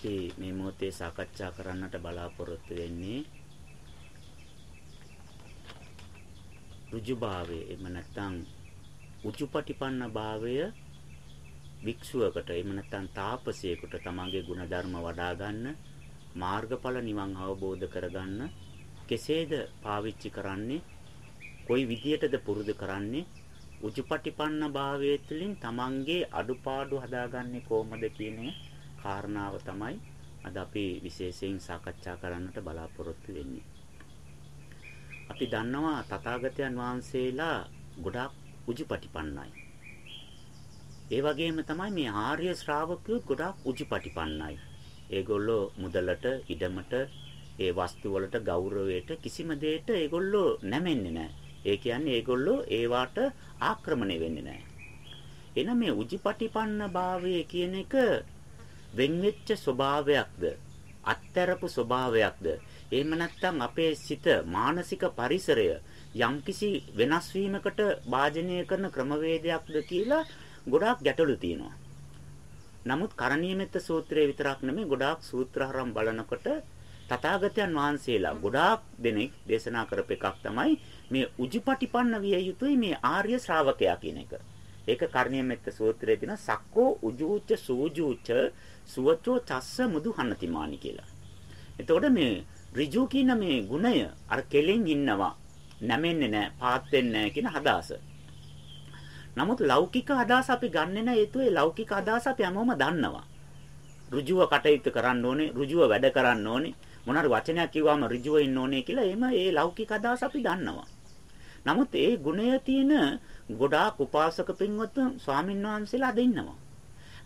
අපි මේ මොහොතේ සාකච්ඡා කරන්නට බලාපොරොත්තු වෙන්නේ ඍජුභාවය එහෙම නැත්නම් උචුපටිපන්න භාවය වික්ෂුවකට එහෙම නැත්නම් තාපසයෙකුට තමන්ගේ ಗುಣධර්ම වඩා ගන්න මාර්ගඵල නිවන් අවබෝධ කරගන්න කෙසේද පාවිච්චි කරන්නේ කොයි විදියටද පුරුදු කරන්නේ උචුපටිපන්න භාවය තුළින් තමන්ගේ අඩුපාඩු හදාගන්නේ කොහොමද කියන කාරණාව තමයි අද අපි විශේෂයෙන් සාකච්ඡා කරන්නට බලාපොරොත්තු වෙන්නේ. අපි දන්නවා තථාගතයන් වහන්සේලා ගොඩාක් උජුපටිපන්නයි. ඒ වගේම තමයි මේ ආර්ය ශ්‍රාවකයෝ ගොඩාක් උජුපටිපන්නයි. ඒගොල්ලෝ මුදලට, ඉඩමට, ඒ වස්තු වලට, ගෞරවයට කිසිම දෙයකට ඒගොල්ලෝ නැමෙන්නේ නැහැ. ඒ කියන්නේ ඒගොල්ලෝ ඒවට ආක්‍රමණය වෙන්නේ නැහැ. එන මේ උජිපටිපන්න භාවය කියන එක වෙන්වෙච්ච ස්වභාවයක්ද අත්තරපු ස්වභාවයක්ද එහෙම නැත්නම් අපේ සිත මානසික පරිසරය යම්කිසි වෙනස් වීමකට වාජනය කරන ක්‍රමවේදයක්ද කියලා ගොඩාක් ගැටලු තියෙනවා. නමුත් කරණීයමෙත්ත සූත්‍රයේ විතරක් නෙමෙයි ගොඩාක් සූත්‍රහරම් බලනකොට තථාගතයන් වහන්සේලා ගොඩාක් දෙනෙක් දේශනා කරපු එකක් තමයි මේ උජුපටිපන්න විය යුතුයි මේ ආර්ය ශ්‍රාවකයා කියන එක. ඒක කර්ණීයමෙත්ත සූත්‍රයේ තියෙන සක්කෝ උජූච සූජූච සුවචෝ චස්ස මුදුහන්නතිමානි කියලා. එතකොට මේ ඍජු කියන මේ ගුණය අර කෙලින් ඉන්නවා. නැමෙන්නේ නැහැ, පාත් වෙන්නේ නැහැ කියන අදහස. නමුත් ලෞකික අදහස අපි ගන්නෙ නැහැ ඒතු ඒ ලෞකික අදහස අපි හැමෝම දන්නවා. ඍජුව කටයුතු කරන්න ඕනේ, ඍජුව වැඩ කරන්න ඕනේ. මොනාර වචනයක් කිව්වම ඍජුව ඉන්න ඕනේ කියලා එහෙම ඒ ලෞකික අදහස අපි දන්නවා. නමුත් ඒ ගුණය තියෙන ගොඩාක් උපාසක පින්වත්තුන් ස්වාමීන් වහන්සේලා අද ඉන්නවා.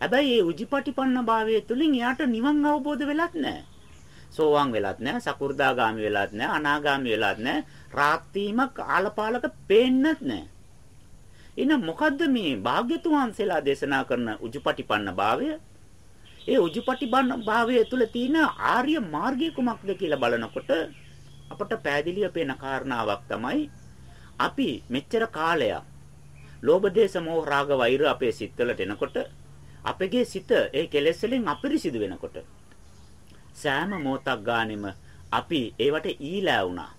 හැබැයි ඒ උජිපටිපන්න භාවය තුලින් එයාට නිවන් අවබෝධ වෙලත් නැහැ. සෝවාන් වෙලත් නැහැ, සකු르දාගාමි වෙලත් නැහැ, අනාගාමි වෙලත් නැහැ, රාත්‍රීමක් ආලපාලක පේන්නත් නැහැ. එහෙනම් මොකද්ද මේ භාග්‍යතුන් වහන්සේලා දේශනා කරන උජුපටිපන්න භාවය? ඒ උජුපටිපන්න භාවය තුල තියෙන ආර්ය මාර්ගය කුමක්ද කියලා බලනකොට අපට පැහැදිලිව පේන කාරණාවක් තමයි අපි මෙච්චර කාලයක් ලෝභ දේශ මොහ රාග වෛර අපේ සිත්වලට එනකොට අපගේ සිත ඒ කෙලෙස් වලින් අපිරිසිදු වෙනකොට සෑම මොහොතක් ගානෙම අපි ඒවට ඊලෑ වුණා.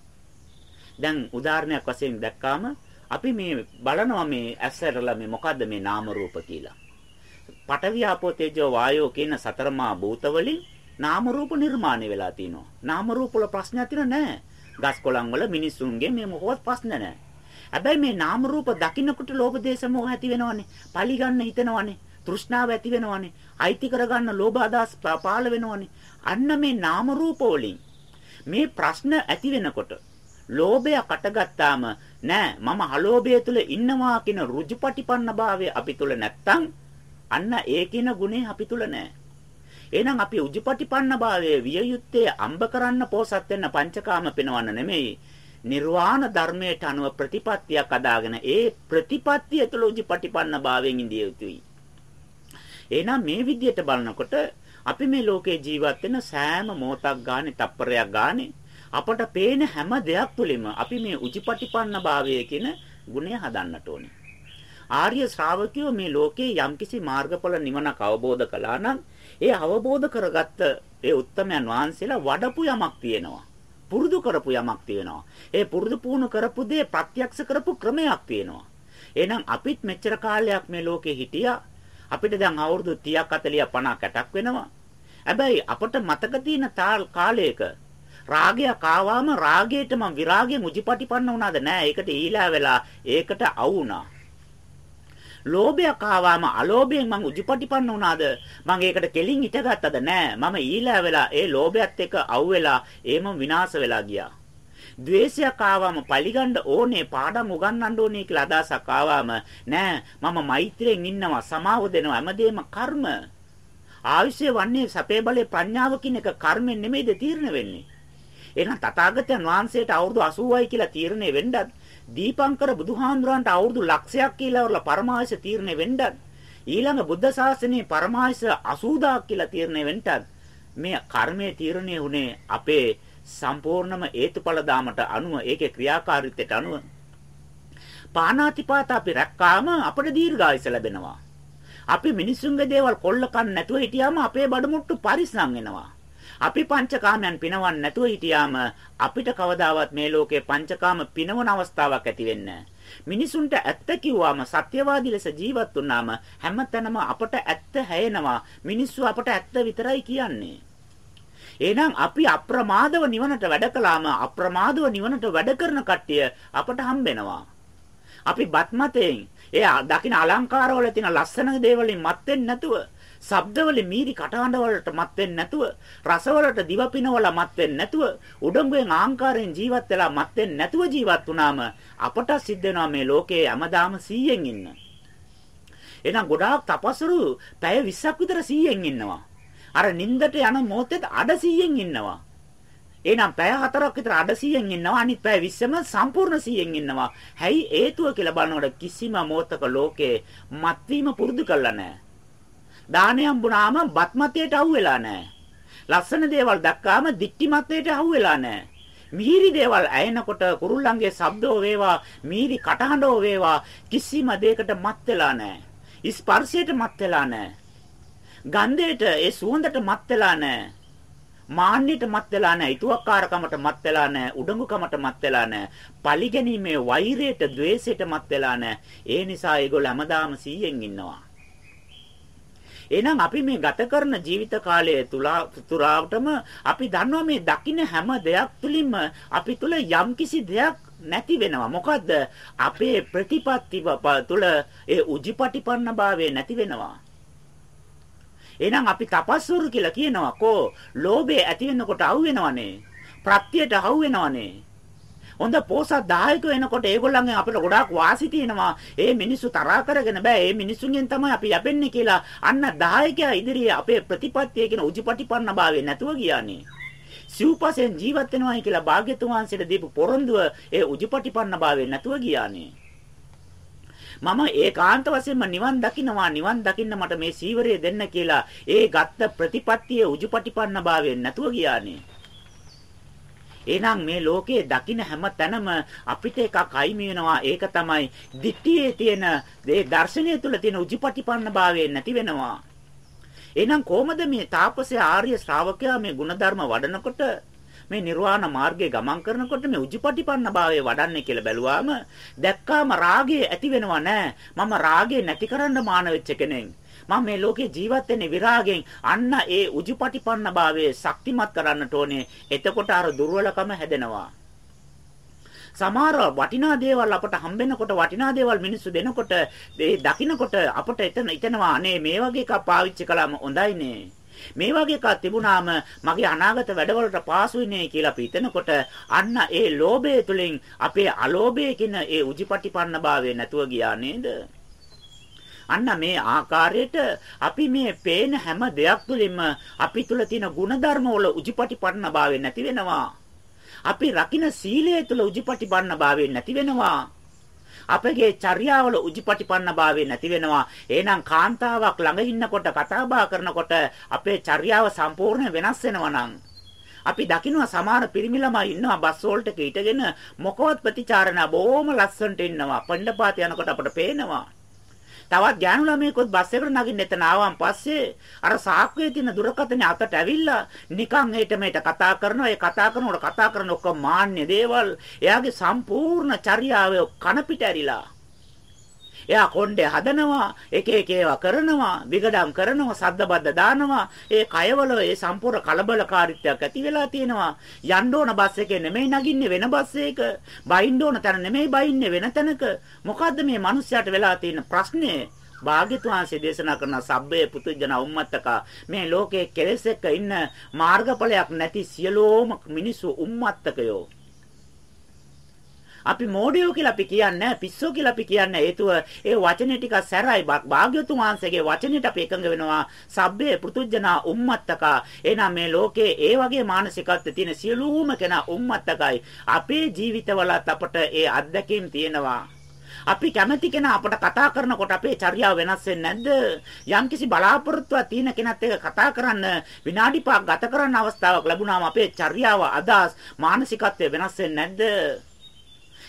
දැන් උදාහරණයක් වශයෙන් දැක්කාම අපි මේ බලනවා මේ ඇස්සරලා මේ මොකද්ද මේ නාම රූප කියලා. පඨවි ආපෝ තේජෝ වායෝ කියන සතරමා භූත වලින් නාම රූප නිර්මාණය වෙලා තිනවා. නාම රූප වල ප්‍රශ්නයක් තියෙන නැහැ. ගස් කොළන් වල මිනිස්සුන්ගේ මේ මොකවත් ප්‍රශ්න නැහැ. හැබැයි මේ නාම රූප දකින්නකොට ලෝභ දේශ මොහ ඇති වෙනවනේ. පලි ගන්න හිතෙනවනේ. තෘෂ්ණාව ඇති වෙනවනේ. අයිති කරගන්න ලෝභ අදහස් පාල වෙනවනේ. අන්න මේ නාම රූප වලින් මේ ප්‍රශ්න ඇති වෙනකොට ලෝභය කටගත්තාම නෑ මම අලෝභය තුල ඉන්නවා කියන රුජුපටිපන්න භාවය අපි තුල නැත්තම් අන්න ඒ කියන ගුණේ අපි තුල නෑ. එහෙනම් අපි උජුපටිපන්න භාවයේ විය යුත්තේ අම්බ කරන්න පෝසත් වෙන්න පංචකාම පෙනවන්න නෙමෙයි. නිර්වාණ ධර්මයට අනුව ප්‍රතිපත්තියක් අදාගෙන ඒ ප්‍රතිපත්තිය තුළ උජුපටිපන්න භාවයෙන් ඉඳිය යුතුයි. එහෙනම් මේ විදිහට බලනකොට අපි මේ ලෝකේ ජීවත් වෙන සෑම මොහොතක් ගානේ තප්පරයක් ගානේ අපට පේන හැම දෙයක් තුළින්ම අපි මේ උචිපටිපන්න භාවය කියන ගුණය හදන්නට ඕනේ. ආර්ය ශ්‍රාවකයෝ මේ ලෝකේ යම්කිසි මාර්ගඵල නිවනක් අවබෝධ කළා නම් ඒ අවබෝධ කරගත්ත ඒ උත්තමයන් වහන්සේලා වඩපු යමක් තියෙනවා. පුරුදු කරපු යමක් තියෙනවා. ඒ පුරුදු පුහුණු කරපු දේ ප්‍රත්‍යක්ෂ කරපු ක්‍රමයක් තියෙනවා. එහෙනම් අපිත් මෙච්චර කාලයක් මේ ලෝකේ හිටියා අපිට දැන් අවුරුදු 30ක් 40ක් 50ක් 60ක් වෙනවා. හැබැයි අපට මතක තියෙන කාලයක රාගයක් ආවම රාගයට මම විරාගයෙන් උජිපටිපන්න වුණාද නෑ ඒකට ඊළා වෙලා ඒකට අවුණා ලෝභයක් ආවම අලෝභයෙන් මං උජිපටිපන්න වුණාද? මං ඒකට කෙලින් හිටගත්තද නෑ. මම ඊළා වෙලා ඒ ලෝභයත් එක්ක අවු වෙලා ඒම විනාශ වෙලා ගියා. ද්වේෂයක් ආවම පරිගන්න ඕනේ පාඩම් උගන්වන්න ඕනේ කියලා අදහසක් ආවම නෑ. මම මෛත්‍රියෙන් ඉන්නවා සමාව දෙනවා හැමදේම කර්ම. ආයුෂය වන්නේ සපේ බලේ ප්‍රඥාව කියන එක කර්මෙන් නෙමෙයිද තීරණය වෙන්නේ? එහෙනම් තථාගතයන් වහන්සේට අවුරුදු 80යි කියලා තීරණය වෙන්නත් දීපංකර බුදුහාඳුරන්ට අවුරුදු ලක්ෂයක් කියලා වල පරමායස තීරණය වෙන්නත් ඊළඟ බුද්ධ ශාසනයේ පරමායස 80000ක් කියලා තීරණය වෙන්නත් මේ කර්මයේ තීරණය වුණේ අපේ සම්පූර්ණම හේතුඵල දාමට අනුව ඒකේ ක්‍රියාකාරීත්වයට අනුව පානාතිපාත අපි රැක්කාම අපට දීර්ඝායස ලැබෙනවා. අපි මිනිසුන්ගේ දේවල් කොල්ල කන්න නැතුව හිටියාම අපේ බඩමුට්ටු පරිස්සම් වෙනවා. අපි පංචකාමයන් පිනවන්න නැතුව හිටියාම අපිට කවදාවත් මේ ලෝකේ පංචකාම පිනවන අවස්ථාවක් ඇති වෙන්නේ මිනිසුන්ට ඇත්ත කිව්වම සත්‍යවාදී ලෙස ජීවත් වුණාම හැමතැනම අපට ඇත්ත හැයෙනවා. මිනිස්සු අපට ඇත්ත විතරයි කියන්නේ. එහෙනම් අපි අප්‍රමාදව නිවනට වැඩ කළාම අප්‍රමාදව නිවනට වැඩ කරන කට්ටිය අපට හම්බෙනවා. අපි බත් මතෙන් ඒ දකින්න අලංකාරවල තියෙන ලස්සන දේවලින් මත් වෙන්නේ නැතුව, ශබ්දවලින් මීරි කටහඬ වලට මත් වෙන්නේ නැතුව, රසවලට දිව පිනවල මත් වෙන්නේ නැතුව, උඩඟුවෙන් ආංකාරයෙන් ජීවත් වෙලා මත් වෙන්නේ නැතුව ජීවත් වුණාම අපට සිද්ධ වෙනවා මේ ලෝකේ හැමදාම 100න් ඉන්න. එහෙනම් ගොඩාක් තපසරු පැය 20ක් විතර 100න් ඉන්නවා. අර නින්දට යන මොහොතේ අඩ 100න් ඉන්නවා. එහෙනම් පැය 4ක් විතර අඩ 100න් ඉන්නවා අනිත් පැය 20ම සම්පූර්ණ 100න් ඉන්නවා. හැයි හේතුව කියලා බලනකොට කිසිම මොහතක ලෝකේ මත්වීම පුරුදු කරලා නැහැ. දානය හම්බුනාම බත් මතයට අහු වෙලා නැහැ. ලස්සන දේවල් දැක්කාම දික්ටි මතයට අහු වෙලා නැහැ. මීරි දේවල් ඇයෙනකොට කුරුල්ලන්ගේ ශබ්දෝ වේවා මීරි කටහඬෝ වේවා කිසිම දෙයකට මත් වෙලා නැහැ. ස්පර්ශයට මත් වෙලා නැහැ. ගන්ධයට ඒ සුවඳට මත් වෙලා නැහැ. මාන්නයට මත් වෙලා නැහැ. ඊතුවක්කාරකමට මත් වෙලා නැහැ. උඩඟුකමට මත් වෙලා නැහැ. පලිගැනීමේ වෛරයට, ద్వේෂයට මත් වෙලා නැහැ. ඒ නිසා ඒගොල්ලෝ හැමදාම 100න් ඉන්නවා. එහෙනම් අපි මේ ගත කරන ජීවිත කාලය තුරාවටම අපි දන්නවා මේ දකින්න හැම දෙයක් තුලින්ම අපි තුල යම්කිසි දෙයක් නැති වෙනවා. මොකද්ද? අපේ ප්‍රතිපත්ති තුල ඒ උජිපටිපන්න භාවය නැති වෙනවා. එහෙනම් අපි තපස්වරු කියලා කියනවා කෝ ලෝභය ඇති වෙනකොට අහු වෙනවනේ. ප්‍රත්‍යයට අහු වෙනවනේ. හොඳ පෝසත් දායක වෙනකොට ඒගොල්ලන්ගෙන් අපිට ගොඩාක් වාසි තියෙනවා. ඒ මිනිස්සු තරහා කරගෙන බෑ. ඒ මිනිස්සුන්ගෙන් තමයි අපි යැපෙන්නේ කියලා අන්න දායකයා ඉදිරියේ අපේ ප්‍රතිපත්තිය කියන උජිපටිපන්න භාවය නැතුව ගියානේ. සිව්පසෙන් ජීවත් වෙනවායි කියලා භාග්‍යතුන් වහන්සේට දීපු පොරොන්දුව ඒ උජිපටිපන්න භාවය නැතුව ගියානේ. මම ඒකාන්ත වශයෙන්ම නිවන් දකින්නවා නිවන් දකින්න මට මේ සීවරය දෙන්න කියලා ඒ ගත්ත ප්‍රතිපත්තියේ උජුපටිපන්න භාවයෙන් නැතුව ගියානේ. එහෙනම් මේ ලෝකයේ දකින්න හැම තැනම අපිට එකක් අයිමි වෙනවා. ඒක තමයි දිට්ඨියේ තියෙන ඒ දර්ශනය තුල තියෙන උජුපටිපන්න භාවයෙන් නැති වෙනවා. එහෙනම් කොහොමද මේ තාපසයා ආර්ය ශ්‍රාවකයා මේ ಗುಣධර්ම වඩනකොට මේ නිර්වාණ මාර්ගයේ ගමන් කරනකොට මේ උජුපටිපන්න භාවය වඩන්නේ කියලා බැලුවාම දැක්කාම රාගය ඇති වෙනව නෑ. මම රාගය නැති කරන්න මාන වෙච්ච කෙනෙක්. මම මේ ලෝකේ ජීවත් වෙන්නේ විරාගයෙන්. අන්න ඒ උජුපටිපන්න භාවයේ ශක්තිමත් කරන්නට ඕනේ. එතකොට අර දුර්වලකම හැදෙනවා. සමහර වටිනා දේවල් අපට හම්බෙනකොට වටිනා දේවල් මිනිස්සු දෙනකොට ඒ දකින්නකොට අපට එතන හිතෙනවා අනේ මේ වගේ එකක් පාවිච්චි කළාම හොඳයිනේ මේ වගේ එකක් තිබුණාම මගේ අනාගත වැඩවලට පාසු වෙන්නේ කියලා අපි හිතනකොට අන්න ඒ ලෝභය තුලින් අපේ අලෝභය කියන ඒ උජිපටිපන්න භාවය නැතුව ගියා නේද? අන්න මේ ආකාරයට අපි මේ පේන හැම දෙයක් තුළින්ම අපි තුල තියෙන ಗುಣධර්ම වල උජිපටිපන්න භාවය නැති වෙනවා. අපි රකින්න සීලය තුල උජිපටිපන්න භාවය නැති වෙනවා. අපගේ චර්යාවල උජිපටිපන්න භාවය නැති වෙනවා. එහෙනම් කාන්තාවක් ළඟ ඉන්නකොට කතා බහ කරනකොට අපේ චර්යාව සම්පූර්ණ වෙනස් වෙනවා අපි දකින්නවා සමහර පිරිමි ළමයි ඉන්නවා බස් වෝල්ට් එකේ හිටගෙන මොකවත් ප්‍රතිචාර නැ බොහොම ලස්සනට ඉන්නවා. පණ්ඩපාත යනකොට අපට පේනවා. තවත් ගෑනු ළමයෙකුත් බස් එකට නගින්න එතන ආවන් පස්සේ අර සාක්කුවේ තියෙන දුරකථනේ අතට ඇවිල්ලා නිකන් හෙට මෙහෙට කතා කරනවා. ඒ කතා කරනකොට කතා කරන ඔක්කොම මාන්නේ දේවල්. එයාගේ සම්පූර්ණ චර්යාව කන පිට ඇරිලා. එයා කොණ්ඩේ හදනවා, එක එක ඒවා කරනවා, විගඩම් කරනවා, සද්දබද්ද දානවා. ඒ කයවල ඒ සම්පූර්ණ කලබලකාරීත්වයක් ඇති වෙලා තියෙනවා. යන්න ඕන බස් එකේ නෙමෙයි නගින්නේ වෙන බස් එකක. බයින්න ඕන තැන නෙමෙයි බයින්නේ වෙන තැනක. මොකද්ද මේ මිනිස්යාට වෙලා තියෙන ප්‍රශ්නේ? භාග්‍යතුන් වහන්සේ දේශනා කරන සබ්බේ පුතුජන උම්මත්තක මේ ලෝකයේ කෙලෙස් එක්ක ඉන්න මාර්ගඵලයක් නැති සියලෝම මිනිස්සු උම්මත්තකයෝ අපි මෝඩයෝ කියලා අපි කියන්නේ පිස්සෝ කියලා අපි කියන්නේ හේතුව ඒ වචනේ ටික සැරයි. භාග්‍යතුන් වහන්සේගේ වචනෙට අපි එකඟ වෙනවා. සබ්බේ පෘතුජනා උම්මත්තක. එහෙනම් මේ ලෝකේ ඒ වගේ මානසිකත්වයේ තියෙන සියලුම කෙනා උම්මත්තකයි. අපේ ජීවිතවලත් අපට ඒ අත්දැකීම් තියෙනවා. අපි කැමති කෙනා අපට කතා කරනකොට අපේ චර්යාව වෙනස් වෙන්නේ නැද්ද? යම්කිසි බලාපොරොත්තුවක් තියෙන කෙනත් එක්ක කතා කරන්න විනාඩි පහක් ගත කරන්න අවස්ථාවක් ලැබුණාම අපේ චර්යාව අදාස් මානසිකත්වය වෙනස් වෙන්නේ නැද්ද?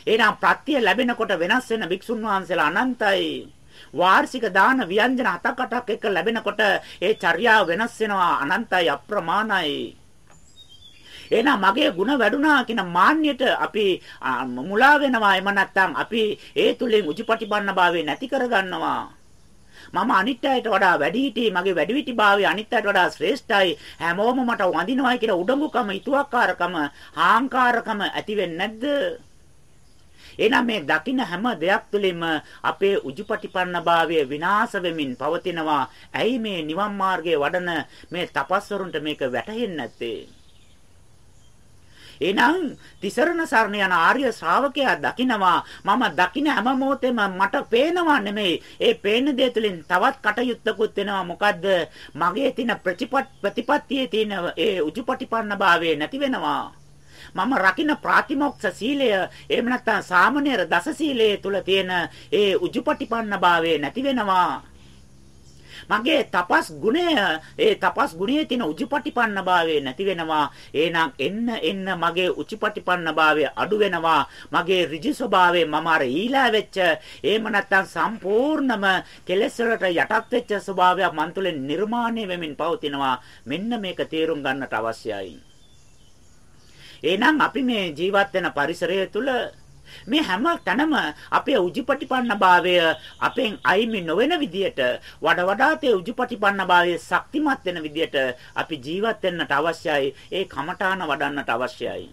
එහෙනම් ප්‍රත්‍ය ලැබෙනකොට වෙනස් වෙන භික්ෂුන් වහන්සේලා අනන්තයි. වාර්ෂික දාන ව්‍යංජන හතක් අටක් එක ලැබෙනකොට ඒ චර්යාව වෙනස් වෙනවා අනන්තයි අප්‍රමාණයි. එහෙනම් මගේ ಗುಣ වැඩුණා කියන මාන්නයට අපි මුලා වෙනවා එම නැත්තම් අපි ඒ තුලින් උජුපටිපන්න භාවය නැති කරගන්නවා. මම අනිත් අයට වඩා වැඩි හිටි මගේ වැඩිවිටි භාවය අනිත් අයට වඩා ශ්‍රේෂ්ඨයි හැමෝම මට වඳිනවායි කියලා උඩඟුකම ඊතුවක්කාරකම හාංකාරකම ඇති වෙන්නේ නැද්ද එහෙනම් මේ දකින්න හැම දෙයක් තුළින්ම අපේ උජුපටිපන්න භාවය විනාශ වෙමින් පවතිනවා. ඇයි මේ නිවන් මාර්ගයේ වඩන මේ තපස්වරුන්ට මේක වැටහෙන්නේ නැත්තේ? එහෙනම් තිසරණ සරණ යන ආර්ය ශ්‍රාවකයා දකිනවා මම දකින හැම මොහොතෙම මට පේනවා නෙමෙයි ඒ පේන දේ තුළින් තවත් කටයුත්තකුත් වෙනවා මොකද්ද මගේ තියෙන ප්‍රතිපත්තියේ තියෙන ඒ උජුපටිපන්න භාවය නැති වෙනවා මම රකින්න ප්‍රාතිමොක්ෂ සීලය එහෙම නැත්නම් සාමණේර දස සීලයේ තුල තියෙන ඒ උජුපටිපන්න භාවය නැති වෙනවා. මගේ තපස් ගුණය ඒ තපස් ගුණයේ තියෙන උජුපටිපන්න භාවය නැති වෙනවා. එහෙනම් එන්න එන්න මගේ උචිපටිපන්න භාවය අඩු වෙනවා. මගේ ඍජු ස්වභාවය මම අර ඊලා වෙච්ච එහෙම නැත්නම් සම්පූර්ණම කෙලෙස් වලට යටත් වෙච්ච ස්වභාවයක් මන් තුළින් නිර්මාණය වෙමින් පවතිනවා. මෙන්න මේක තේරුම් ගන්නට අවශ්‍යයි. එහෙනම් අපි මේ ජීවත් වෙන පරිසරය තුළ මේ හැම තැනම අපේ උජුපටිපන්න භාවය අපෙන් අයිමි නොවන විදියට වඩා වඩාත් ඒ උජුපටිපන්න භාවය ශක්තිමත් වෙන විදියට අපි ජීවත් වෙන්නට අවශ්‍යයි ඒ කමඨාන වඩන්නට අවශ්‍යයි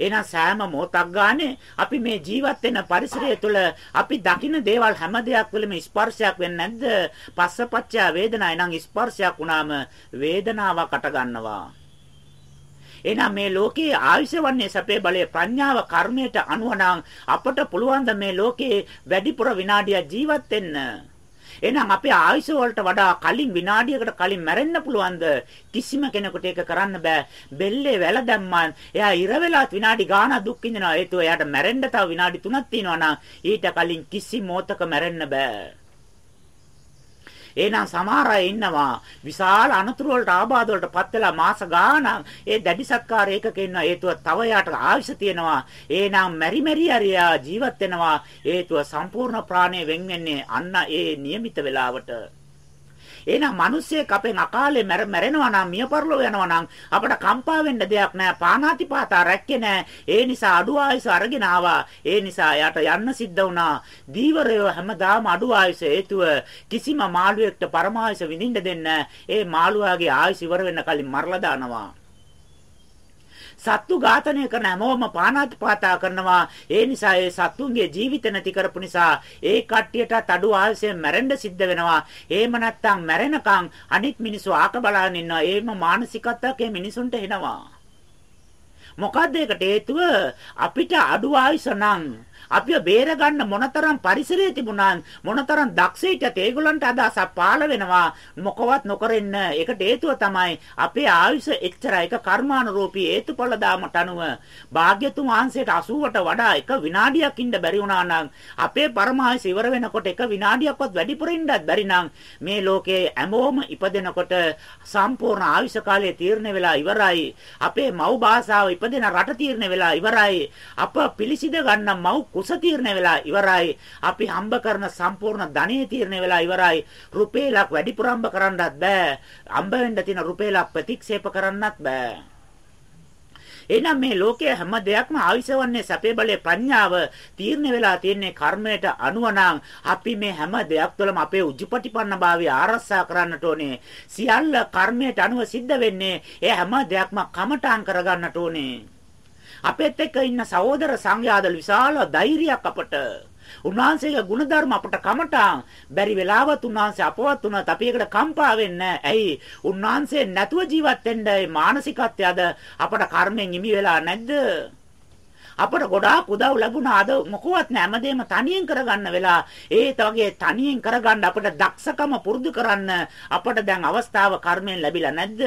එහෙනම් සෑම මොහොතක් ගානේ අපි මේ ජීවත් වෙන පරිසරය තුළ අපි දකින දේවල් හැම දෙයක් වලම ස්පර්ශයක් වෙන්නේ නැද්ද? පස්සපච්චය වේදනා එනං ස්පර්ශයක් වුණාම වේදනාවකට ගන්නවා. එහෙනම් මේ ලෝකයේ ආයුෂ වන්නේ සැපේ බලය ප්‍රඥාව කර්මයට අනුව අපට පුළුවන් මේ ලෝකයේ වැඩිපුර විනාඩියක් ජීවත් වෙන්න. එහෙනම් අපේ ආයුෂ වලට වඩා කලින් විනාඩියකට කලින් මැරෙන්න පුළුවන්ද? කිසිම කෙනෙකුට ඒක කරන්න බෑ. බෙල්ලේ වැල දැම්මන් එයා ඉර වෙලාත් විනාඩි ගාණක් දුක් විඳිනවා. ඒතෝ එයාට මැරෙන්න තව විනාඩි 3ක් තියෙනවා නම් ඊට කලින් කිසි මොහතක මැරෙන්න බෑ. එහෙනම් සමහර අය ඉන්නවා විශාල අනතුරු වලට ආබාධ වලට පත් වෙලා මාස ගාණක් ඒ දැඩි සත්කාර ඒකක ඉන්නවා හේතුව තව යාට ආයුෂ තියෙනවා එහෙනම් මෙරි මෙරි අරියා ජීවත් වෙනවා හේතුව සම්පූර්ණ ප්‍රාණය වෙන් වෙන්නේ අන්න ඒ નિયમિત වෙලාවට එහෙනම් මිනිස්සෙක් අපෙන් අකාලේ මැරෙනවා නම් මිය පරලෝ යනවා නම් අපට කම්පා වෙන්න දෙයක් නැහැ. පානාතිපාතා රැක්කේ නැහැ. ඒ නිසා අඩු ආයස අරගෙන ආවා. ඒ නිසා යාට යන්න සිද්ධ වුණා. දීවරය හැමදාම අඩු ආයස හේතුව කිසිම මාළුවෙක්ට පරමායස විඳින්න දෙන්න. ඒ මාළුවාගේ ආයස ඉවර වෙන්න කලින් මරලා දානවා. සත්තු ඝාතනය කරන හැමෝම පානාතිපාතා කරනවා. ඒ නිසා ඒ සත්තුන්ගේ ජීවිත නැති කරපු නිසා ඒ කට්ටියට අඩු ආයසයෙන් මැරෙන්න සිද්ධ වෙනවා. එහෙම නැත්නම් මැරෙනකන් අනිත් මිනිස්සු ආක බලන් ඉන්නවා. ඒම මානසිකත්වයක් ඒ මිනිසුන්ට එනවා. මොකද්ද ඒකට හේතුව අපිට අඩු ආයස නම් අපිව බේරගන්න මොනතරම් පරිසරය තිබුණා මොනතරම් දක්ෂයිටත් ඒගොල්ලන්ට අදහසක් පාළ වෙනවා. මොකවත් නොකර ඉන්න ඒකට හේතුව තමයි අපේ ආයුෂ එච්චරයි. ඒක කර්මානුරූපී හේතුඵල දාමට අනුව. භාග්‍යතුන් වහන්සේට 80ට වඩා එක විනාඩියක් ඉන්න බැරි වුණා නම් අපේ පරමායස ඉවර වෙනකොට එක විනාඩියක්වත් වැඩිපුර ඉන්නත් බැරි නම් මේ ලෝකේ හැමෝම ඉපදෙනකොට සම්පූර්ණ ආයුෂ කාලය තීරණය වෙලා ඉවරයි. අපේ මව් භාෂාව ඉපදෙන රට තීරණය වෙලා ඉවරයි. අප පිළිසිඳ ගන්න මව් කුස තීරණය වෙලා ඉවරයි. අපි හම්බ කරන සම්පූර්ණ ධනෙ තීරණය වෙලා ඉවරයි. රුපියලක් වැඩිපුර හම්බ කරන්නත් බෑ. හම්බ වෙන්න තියෙන රුපියලක් ප්‍රතික්ෂේප කරන්නත් බෑ. එහෙනම් මේ ලෝකයේ හැම දෙයක්ම ආවිසවන්නේ සැපේ බලයේ ප්‍රඥාව තීරණය වෙලා තියෙන්නේ කර්මයට අනුව අපි මේ හැම දෙයක් තුළම අපේ උජුපටිපන්න භාවය ආරක්ෂා කරන්නට ඕනේ. සියල්ල කර්මයට අනුව සිද්ධ වෙන්නේ ඒ හැම දෙයක්ම කමඨාන් කරගන්නට ඕනේ. අපෙත් එක්ක ඉන්න සහෝදර සංඝයාදල විශාල ධෛර්යයක් අපට. උන්වහන්සේගේ ගුණධර්ම අපට කමටා බැරි වෙලාවත් උන්වහන්සේ අපවත් වුණත් අපි ඒකට කම්පා වෙන්නේ ඇයි? උන්වහන්සේ නැතුව ජීවත් වෙන්න මානසිකත්වයද අපට කර්මෙන් ඉමි වෙලා නැද්ද? අපට ගොඩාක් උදව් ලැබුණා. අද මොකවත් නෑ හැමදේම තනියෙන් කරගන්න වෙලා. ඒත් වගේ තනියෙන් කරගන්න අපිට දක්ෂකම පුරුදු කරන්න අපට දැන් අවස්ථාව කර්මයෙන් ලැබිලා නැද්ද?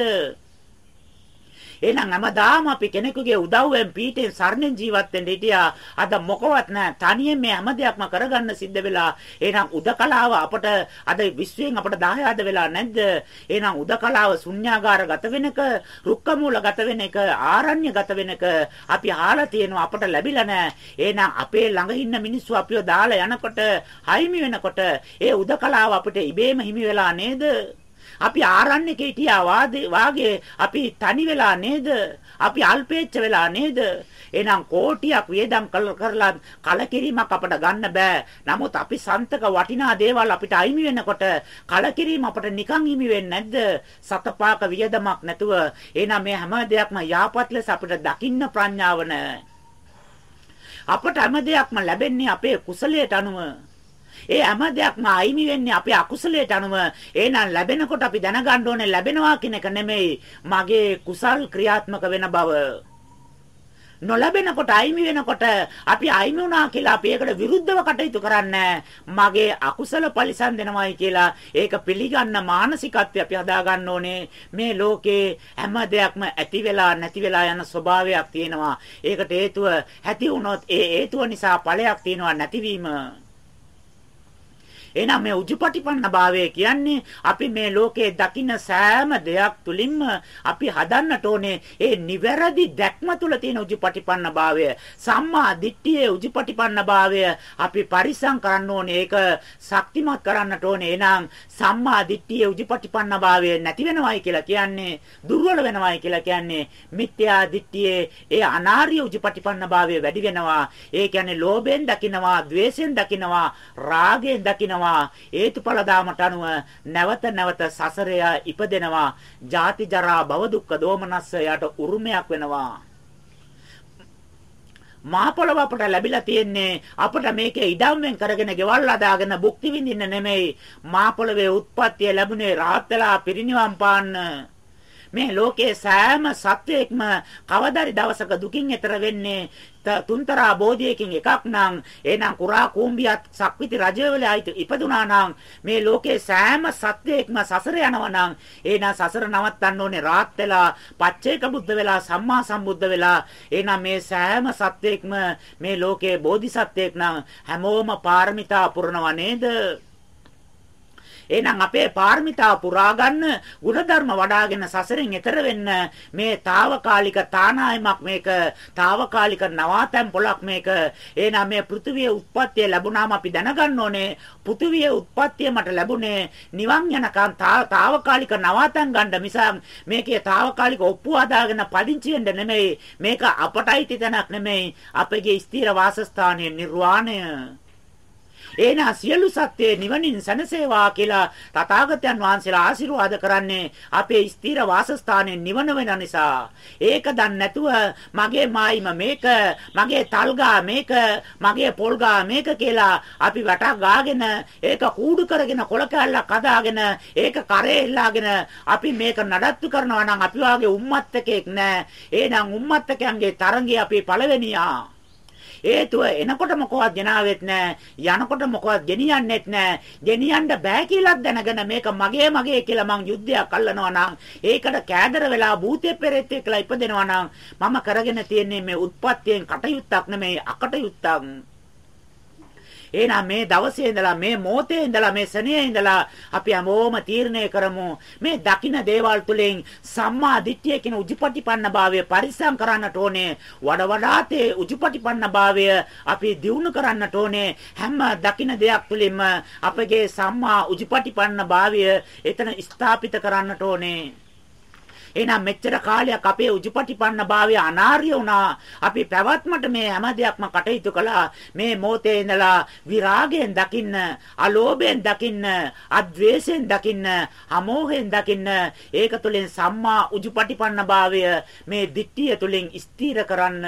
එහෙනම් හැමදාම අපි කෙනෙකුගේ උදව්වෙන් පීඨෙන් සරණෙන් ජීවත් වෙන්න හිටියා. අද මොකවත් නැහැ. තනියෙන් මේ හැම දෙයක්ම කරගන්න සිද්ධ වෙලා. එහෙනම් උදකලාව අපට අද විශ්වයෙන් අපට දායාද වෙලා නැද්ද? එහෙනම් උදකලාව ශුන්‍යාගාර ගත වෙනක, රුක්ක මූල ගත වෙන එක, ආරණ්‍ය ගත වෙන එක අපි අහලා තියෙනවා අපට ලැබිලා නැහැ. එහෙනම් අපේ ළඟ ඉන්න මිනිස්සු අපිව දාලා යනකොට, හයිමි වෙනකොට ඒ උදකලාව අපිට ඉබේම හිමි වෙලා නේද? අපි ආරණ්‍යක හිටියා වාගේ අපි තනි වෙලා නේද? අපි අල්පේච්ච වෙලා නේද? එහෙනම් කෝටියක් වියදම් කරලා කලකිරීමක් අපට ගන්න බෑ. නමුත් අපි සන්තක වටිනා දේවල් අපිට අයිමි වෙනකොට කලකිරීම අපට නිකන් හිමි වෙන්නේ නැද්ද? සතපාක වියදමක් නැතුව. එහෙනම් මේ හැම දෙයක්ම යාපත් ලෙස අපිට දකින්න ප්‍රඥාව අපට හැම දෙයක්ම ලැබෙන්නේ අපේ කුසලයට අනුව. ඒ හැම දෙයක්ම අයිමි වෙන්නේ අපේ අකුසලයට අනුව. එහෙනම් ලැබෙනකොට අපි දැනගන්න ඕනේ ලැබෙනවා කියන එක නෙමෙයි මගේ කුසල් ක්‍රියාත්මක වෙන බව. නොලැබෙනකොට අයිමි වෙනකොට අපි අයිමි වුණා කියලා අපි ඒකට විරුද්ධව කටයුතු කරන්නේ මගේ අකුසල පරිසම් දෙනවයි කියලා ඒක පිළිගන්න මානසිකත්වය අපි හදා ගන්න ඕනේ මේ ලෝකේ හැම දෙයක්ම ඇති වෙලා නැති වෙලා යන ස්වභාවයක් තියෙනවා ඒකට හේතුව ඇති වුණොත් ඒ හේතුව නිසා ඵලයක් තියෙනවා නැතිවීම එහෙනම් මේ උජුපටිපන්න භාවය කියන්නේ අපි මේ ලෝකයේ දකින්න සෑම දෙයක් තුලින්ම අපි හදන්නට ඕනේ ඒ නිවැරදි දැක්ම තුල තියෙන උජුපටිපන්න භාවය. සම්මා දිට්ඨියේ උජුපටිපන්න භාවය අපි පරිසම් කරන්න ඕනේ. ඒක ශක්තිමත් කරන්නට ඕනේ. එහෙනම් සම්මා දිට්ඨියේ උජුපටිපන්න භාවය නැති වෙනවයි කියලා කියන්නේ දුර්වල වෙනවයි කියලා කියන්නේ මිත්‍යා දිට්ඨියේ ඒ අනාර්ය උජුපටිපන්න භාවය වැඩි වෙනවා. ඒ කියන්නේ ලෝභයෙන් දකින්නවා, ද්වේෂයෙන් දකින්නවා, රාගයෙන් දකින්නවා වෙනවා හේතුඵල දාමට අනුව නැවත නැවත සසරය ඉපදෙනවා. ජාති ජරා භව දුක්ඛ දෝමනස්ස යට උරුමයක් වෙනවා. මාපොළව අපට ලැබිලා තියෙන්නේ අපට මේකේ ඉඩම්ෙන් කරගෙන ගෙවල් අදාගෙන භුක්ති විඳින්න නෙමෙයි. මාපොළවේ උත්පත්තිය ලැබුණේ රාහත් වෙලා පිරිනිවන් පාන්න. මේ ලෝකයේ සෑම සත්වයක්ම කවදාරි දවසක දුකින් එතර වෙන්නේ තුන්තරා බෝධියකින් එකක් නම් එහෙනම් කුරා කූඹියත් සක්විති රජවලයි ඉපදුනා නම් මේ ලෝකේ සෑම සත්වයක්ම සසර යනවා නම් එහෙනම් සසර නවත්තන්න ඕනේ රාත් වෙලා පච්චේක බුද්ධ වෙලා සම්මා සම්බුද්ධ වෙලා එහෙනම් මේ සෑම සත්වයක්ම මේ ලෝකේ බෝධිසත්වයෙක් නම් හැමෝම පාරමිතා පුරනවා නේද? එහෙනම් අපේ පාරමිතා පුරා ගන්න, ಗುಣධර්ම වඩාගෙන සසරෙන් එතර වෙන්න මේ తాවකාලික තානායමක් මේක, తాවකාලික නවාතැන් පොලක් මේක. එහෙනම් මේ පෘථිවියේ උත්පත්තිය ලැබුණාම අපි දැනගන්න ඕනේ පෘථිවියේ උත්පත්තිය මට ලැබුණේ නිවන් යනකම් తాවකාලික නවාතැන් ගන්න මිස මේකේ తాවකාලික ඔප්පු හදාගෙන පදිංචි වෙන්න නෙමෙයි. මේක අපටයි තැනක් නෙමෙයි. අපගේ ස්ථිර වාසස්ථානයේ නිර්වාණය එහෙනම් සියලු සත්ත්වයේ නිවනින් සැනසේවා කියලා තථාගතයන් වහන්සේලා ආශිර්වාද කරන්නේ අපේ ස්ථිර වාසස්ථානයේ නිවන වෙන නිසා. ඒක දන්නේ නැතුව මගේ මායිම මේක, මගේ තල්ගා මේක, මගේ පොල්ගා මේක කියලා අපි වටා ගාගෙන ඒක කූඩු කරගෙන කොල කැල්ලක් හදාගෙන ඒක කරේ එල්ලාගෙන අපි මේක නඩත්තු කරනවා නම් අපි වාගේ උම්මත්තකෙක් නෑ. එහෙනම් උම්මත්තකයන්ගේ තරංගය අපේ පළවෙනියා. හේතුව එනකොට මොකවත් ගෙනාවෙත් නැහැ. යනකොට මොකවත් ගෙනියන්නෙත් නැහැ. ගෙනියන්න බෑ කියලා දැනගෙන මේක මගේ මගේ කියලා මං යුද්ධයක් අල්ලනවා නම් ඒකට කෑදර වෙලා භූතේ පෙරෙත් කියලා ඉපදෙනවා නම් මම කරගෙන තියෙන්නේ මේ උත්පත්තියෙන් කටයුත්තක් නෙමෙයි අකටයුත්තක්. එහෙනම් මේ දවසේ ඉඳලා මේ මොහොතේ ඉඳලා මේ සෙනෙහේ ඉඳලා අපි හැමෝම තීරණය කරමු. මේ දකින්න දේවල් තුලින් සම්මා දිට්ඨිය කියන උජුපටිපන්න භාවය පරිස්සම් කරන්නට ඕනේ. වඩ වඩාතේ උජුපටිපන්න භාවය අපි දියුණු කරන්නට ඕනේ. හැම දකින්න දෙයක් තුලින්ම අපගේ සම්මා උජුපටිපන්න භාවය එතන ස්ථාපිත කරන්නට ඕනේ. එහෙනම් මෙච්චර කාලයක් අපේ උජුපටිපන්න භාවය අනාර්ය වුණා. අපි පැවැත්මට මේ හැම දෙයක්ම කටයුතු කළා. මේ මොහොතේ ඉඳලා විරාගයෙන් දකින්න, අලෝභයෙන් දකින්න, අද්වේෂයෙන් දකින්න, අමෝහයෙන් දකින්න. ඒක තුළින් සම්මා උජුපටිපන්න භාවය මේ දිට්ඨිය තුළින් ස්ථිර කරන්න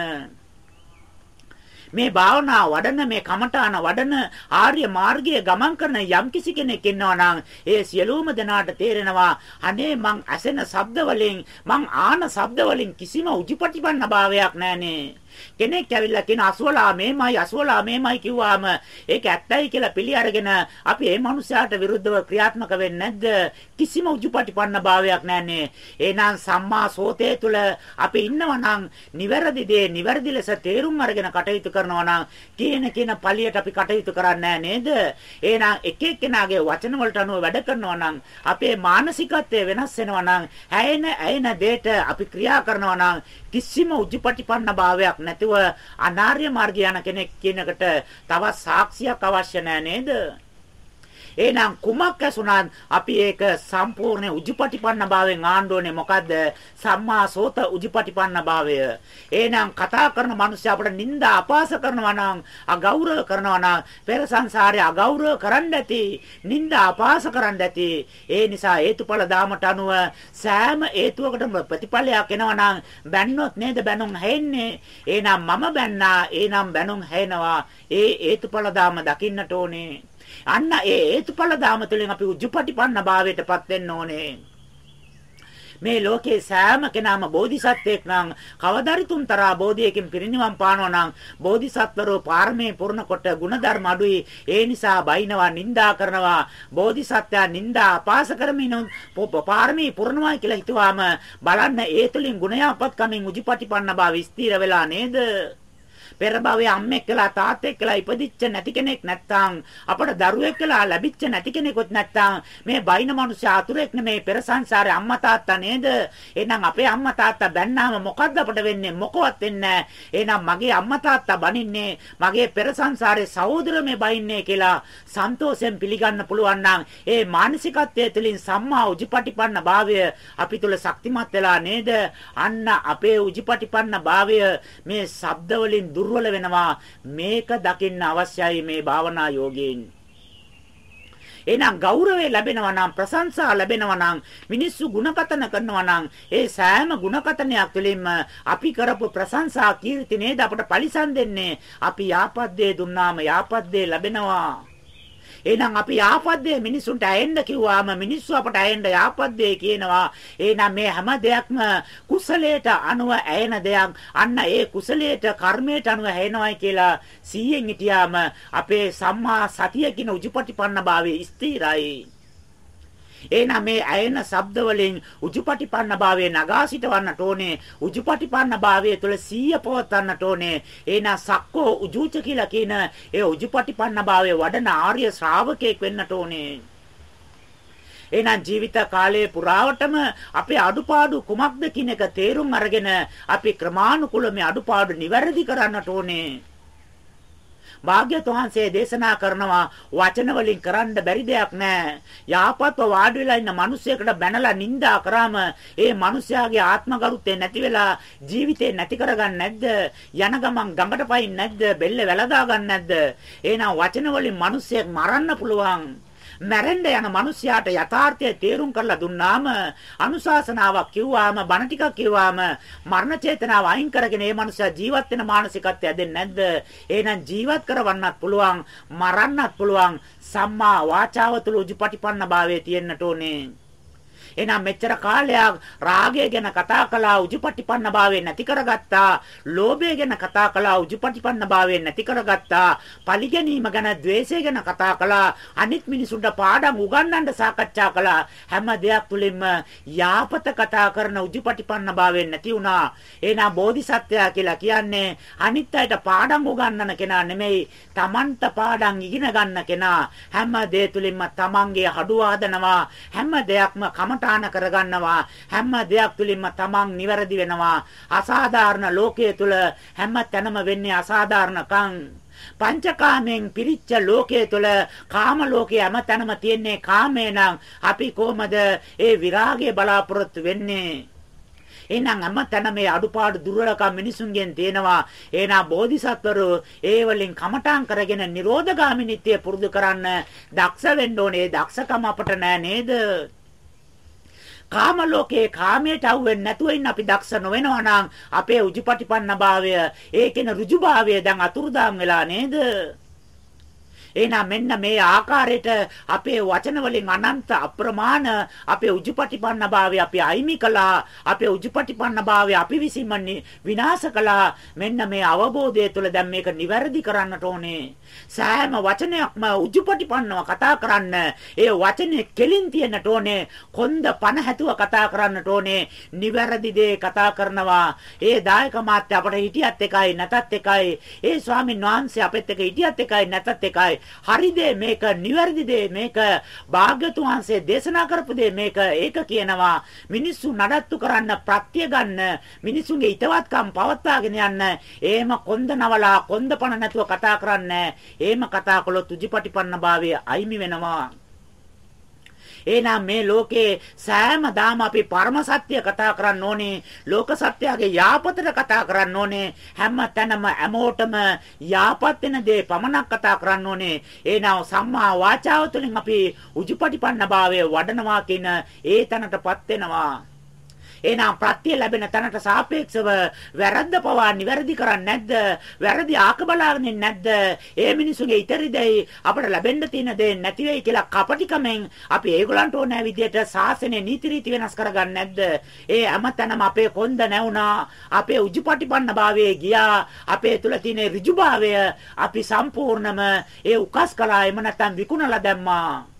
මේ භාවනා වඩන මේ කමඨාන වඩන ආර්ය මාර්ගයේ ගමන් කරන යම්කිසි කෙනෙක් ඉන්නවා නම් ඒ සියලුම දෙනාට තේරෙනවා අනේ මං ඇසෙන ශබ්ද වලින් මං ආන ශබ්ද වලින් කිසිම උජුපටිපන්න භාවයක් නැහනේ. කෙනෙක් ඇවිල්ලා කියන අසුවලා මේමයි අසුවලා මේමයි කිව්වාම ඒක ඇත්තයි කියලා පිළි අරගෙන අපි ඒ මනුස්සයාට විරුද්ධව ක්‍රියාත්මක වෙන්නේ නැද්ද? කිසිම උජුපටිපන්න භාවයක් නැන්නේ. එහෙනම් සම්මා සෝතේ තුල අපි ඉන්නවා නම් නිවැරදි දේ නිවැරදි ලෙස තේරුම් අරගෙන කටයුතු කරනවා නම් කියන කියන පළියට අපි කටයුතු කරන්නේ නේද? එහෙනම් එක එක්කෙනාගේ වචන වලට අනුව වැඩ කරනවා නම් අපේ මානසිකත්වය වෙනස් වෙනවා නම් ඇයෙන ඇයෙන දෙයට අපි ක්‍රියා කරනවා නම් කිසිම උජුපටිපන්න භාවයක් නැතිව අනාර්ය මාර්ගය යන කෙනෙක් කියනකට තවත් සාක්ෂියක් අවශ්‍ය නැහැ නේද? එහෙනම් කුමක් ඇසුණත් අපි ඒක සම්පූර්ණ උජුපටිපන්න භාවයෙන් ආණ්ඩෝනේ මොකද්ද? සම්මා සෝත උජුපටිපන්න භාවය. එහෙනම් කතා කරන මිනිස්සු අපට නිନ୍ଦා අපාස කරනවා නම් අගෞරව කරනවා නම් පෙර සංසාරේ අගෞරව කරන්න ඇති, නිନ୍ଦා අපාස කරන්න ඇති. ඒ නිසා හේතුඵල ධාමට අනුව සෑම හේතුවකටම ප්‍රතිඵලයක් එනවා නම් බැන්නොත් නේද බැනුම් හැෙන්නේ. එහෙනම් මම බැන්නා, එහෙනම් බැනුම් හැෙනවා. ඒ හේතුඵල ධාම දකින්නට ඕනේ. අන්න ඒ හේතුඵල ධාම තුළින් අපි උජුපටිපන්න භාවයටපත් වෙන්න ඕනේ. මේ ලෝකේ සෑම කෙනාම බෝධිසත්වෙක් නම් කවදාරි තුන්තරා බෝධියකින් පිරිනිවන් පානවා නම් බෝධිසත්වරෝ පාරමේ පුරන කොට ಗುಣධර්ම අඩුයි. ඒ නිසා බයිනවා නිඳා කරනවා. බෝධිසත්වයා නිඳා අපාස කරමින් පාරමේ පුරනවා කියලා හිතුවාම බලන්න ඒ තුලින් ගුණයාපත් කමින් උජුපටිපන්න භාව ස්ථිර වෙලා නේද? පෙර භවයේ අම්මෙක් කියලා තාත්තෙක් කියලා ඉපදිච්ච නැති කෙනෙක් නැත්තම් අපට දරුවෙක් කියලා ලැබිච්ච නැති කෙනෙකුත් නැත්තම් මේ බයින මිනිස්සු ආතුරෙක් නෙමේ පෙර සංසාරේ අම්මා තාත්තා නේද? එහෙනම් අපේ අම්මා තාත්තා බැන්නාම මොකද්ද අපට වෙන්නේ? මොකවත් වෙන්නේ එහෙනම් මගේ අම්මා තාත්තා බනින්නේ මගේ පෙර සංසාරේ සහෝදර මේ බයින්නේ කියලා සන්තෝෂයෙන් පිළිගන්න පුළුවන් නම් ඒ මානසිකත්වයේ තුලින් සම්මා උජිපටිපන්න භාවය අපි තුල ශක්තිමත් වෙලා නේද? අන්න අපේ උජිපටිපන්න භාවය මේ ශබ්ද වලින් දුර දුර්වල වෙනවා. මේක දකින්න අවශ්‍යයි මේ භාවනා යෝගයෙන් එහෙනම් ගෞරවය ලැබෙනවා නම් ප්‍රශංසා ලැබෙනවා නම් මිනිස්සු ಗುಣකතන කරනවා නම් ඒ සෑම ಗುಣකතනයක් තුළින්ම අපි කරපු ප්‍රශංසා කීර්ති නේද අපට පරිසම් දෙන්නේ? අපි යාපත් දුන්නාම යාපත් ලැබෙනවා. එහෙනම් අපි ආපද්දේ මිනිසුන්ට ඇයෙන්න කිව්වාම මිනිස්සු අපට ඇයෙන්න ආපද්දේ කියනවා. එහෙනම් මේ හැම දෙයක්ම කුසලයට අනුව ඇයෙන දෙයක්. අන්න ඒ කුසලයට කර්මයට අනුව ඇයෙනවයි කියලා 100න් හිටියාම අපේ සම්මා සතිය කියන උජුපටිපන්න භාවයේ ස්ථිරයි. එහෙනම් මේ ඇයෙන ශබ්ද වලින් උජුපටිපන්න භාවයේ නගා සිටවන්නට ඕනේ. උජුපටිපන්න භාවයේ තුල සීය පවත්වන්නට ඕනේ. එහෙනම් සක්කෝ උජුච කියලා කියන ඒ උජුපටිපන්න භාවයේ වඩන ආර්ය ශ්‍රාවකයෙක් වෙන්නට ඕනේ. එහෙනම් ජීවිත කාලයේ පුරාවටම අපේ අඩුපාඩු කුමක්ද කියන එක තේරුම් අරගෙන අපි ක්‍රමානුකූලව මේ අඩුපාඩු නිවැරදි කරන්නට ඕනේ. භාග්‍යවත් වහන්සේ දේශනා කරනවා වචන වලින් කරන්න බැරි දෙයක් නැහැ. යාපත්ව වාඩි වෙලා ඉන්න මිනිසෙකුට බැනලා නිඳා කරාම ඒ මිනිස්යාගේ ආත්මගරුත්වය නැති වෙලා ජීවිතේ නැති කරගන්නේ නැද්ද? යන ගමන් ගඟට පයින් නැද්ද? බෙල්ල වැලදා ගන්න නැද්ද? එහෙනම් වචන වලින් මිනිස්සෙක් මරන්න පුළුවන්. මැරෙන්න යන මිනිසයාට යථාර්ථය තේරුම් කරලා දුන්නාම අනුශාසනාවක් කිව්වාම බණ ටිකක් කිව්වාම මරණ චේතනාව අයින් කරගෙන මේ මිනිසයා ජීවත් වෙන මානසිකත්වය ඇදෙන්නේ නැද්ද? එහෙනම් ජීවත් කරවන්නත් පුළුවන්, මරන්නත් පුළුවන්. සම්මා වාචාව තුළ උජුපටිපන්න භාවයේ තියෙන්නට ඕනේ. එහෙනම් මෙච්චර කාලයක් රාගය ගැන කතා කළා උජුපටිපන්න භාවයෙන් නැති කරගත්තා. ලෝභය ගැන කතා කළා උජුපටිපන්න භාවයෙන් නැති කරගත්තා. පරිගැනීම ගැන ද්වේෂය ගැන කතා කළා. අනිත් මිනිසුන්ට පාඩම් උගන්වන්න සාකච්ඡා කළා. හැම දෙයක් තුලින්ම යාපත කතා කරන උජුපටිපන්න භාවයෙන් නැති වුණා. එහෙනම් බෝධිසත්වයා කියලා කියන්නේ අනිත් අයට පාඩම් උගන්වන කෙනා නෙමෙයි. Tamanට පාඩම් ඉගෙන ගන්න කෙනා. හැම දෙය තුලින්ම Tamanගේ හඩුව හදනවා. හැම දෙයක්ම කම කමඨාන කරගන්නවා හැම දෙයක් තුලින්ම තමන් නිවැරදි වෙනවා අසාධාරණ ලෝකයේ තුල හැම තැනම වෙන්නේ අසාධාරණකම් පංචකාමයෙන් පිරිච්ච ලෝකයේ තුල කාම ලෝකයේ හැමතැනම තියෙන්නේ කාමේ නම් අපි කොහමද ඒ විරාගය බලාපොරොත්තු වෙන්නේ එහෙනම් හැමතැන මේ අඩුපාඩු දුර්වලකම් මිනිසුන්ගෙන් තියෙනවා. එහෙනම් බෝධිසත්වරු ඒ වලින් කමඨාන් කරගෙන නිරෝධගාමිනීත්වය පුරුදු කරන්න දක්ෂ වෙන්න ඕනේ. දක්ෂකම අපට නෑ නේද? කාම ලෝකයේ කාමයට අහුවෙන්නේ නැතුව ඉන්න අපි දක්ෂ නොවෙනවා නම් අපේ උජුපටිපන්න භාවය ඒකේන ඍජුභාවය දැන් අතුරුදාම් වෙලා නේද? එහෙනම් මෙන්න මේ ආකාරයට අපේ වචන වලින් අනන්ත අප්‍රමාණ අපේ උජුපටිපන්න භාවය අපි අයිමි කළා. අපේ උජුපටිපන්න භාවය අපි විසින්ම විනාශ කළා. මෙන්න මේ අවබෝධය තුළ දැන් මේක නිවැරදි කරන්නට ඕනේ. සෑම වචනයක්ම උජුපටිපන්නව කතා කරන්න. ඒ වචනේ කෙලින් තියෙන්නට ඕනේ. කොන්ද පන හැතුව කතා කරන්නට ඕනේ. නිවැරදි දේ කතා කරනවා. ඒ දායක මාත්‍ය අපිට හිටියත් එකයි නැතත් එකයි. ඒ ස්වාමීන් වහන්සේ අපෙත් එක හිටියත් එකයි නැතත් එකයි. හරිද මේක නිවැරදිද මේක භාග්‍යතුන් වහන්සේ දේශනා කරපු දේ මේක ඒක කියනවා. මිනිස්සු නඩත්තු කරන්න ප්‍රත්‍ය ගන්න මිනිසුන්ගේ ිතවත්කම් පවත්වාගෙන යන්න. එහෙම කොන්ද නවලා කොන්ද පණ නැතුව කතා කරන්න. එහෙම කතා කළොත් උජිපටිපන්න භාවය අයිමි වෙනවා. එහෙනම් මේ ලෝකේ සෑම දාම අපි පරම සත්‍ය කතා කරන්න ඕනේ. ලෝක සත්‍යයේ යාපතට කතා කරන්න ඕනේ. හැම තැනම හැමෝටම යාපත් වෙන දේ පමණක් කතා කරන්න ඕනේ. එහෙනම් සම්මා වාචාව තුළින් අපි උජුපටිපන්න භාවය වඩනවා කියන ඒ තැනටපත් වෙනවා. එහෙනම් ප්‍රත්‍ය ලැබෙන තැනට සාපේක්ෂව වැරද්ද පවා නිවැරදි කරන්නේ නැද්ද? වැරදි ආක බලාගෙන නැද්ද? ඒ මිනිසුගේ ඊතරි දෙයි අපට ලැබෙන්න තියෙන දේ නැති වෙයි කියලා කපටිකමෙන් අපි ඒගොල්ලන්ට ඕනෑ විදිහට සාසනය නීති රීති වෙනස් කරගන්නේ නැද්ද? ඒ හැමතැනම අපේ කොන්ද නැවුණා. අපේ උජුපටිපන්න භාවයේ ගියා. අපේ තුල තියෙන ඍජුභාවය අපි සම්පූර්ණම ඒ උකස් කළා. එම නැත්තම් විකුණලා දැම්මා.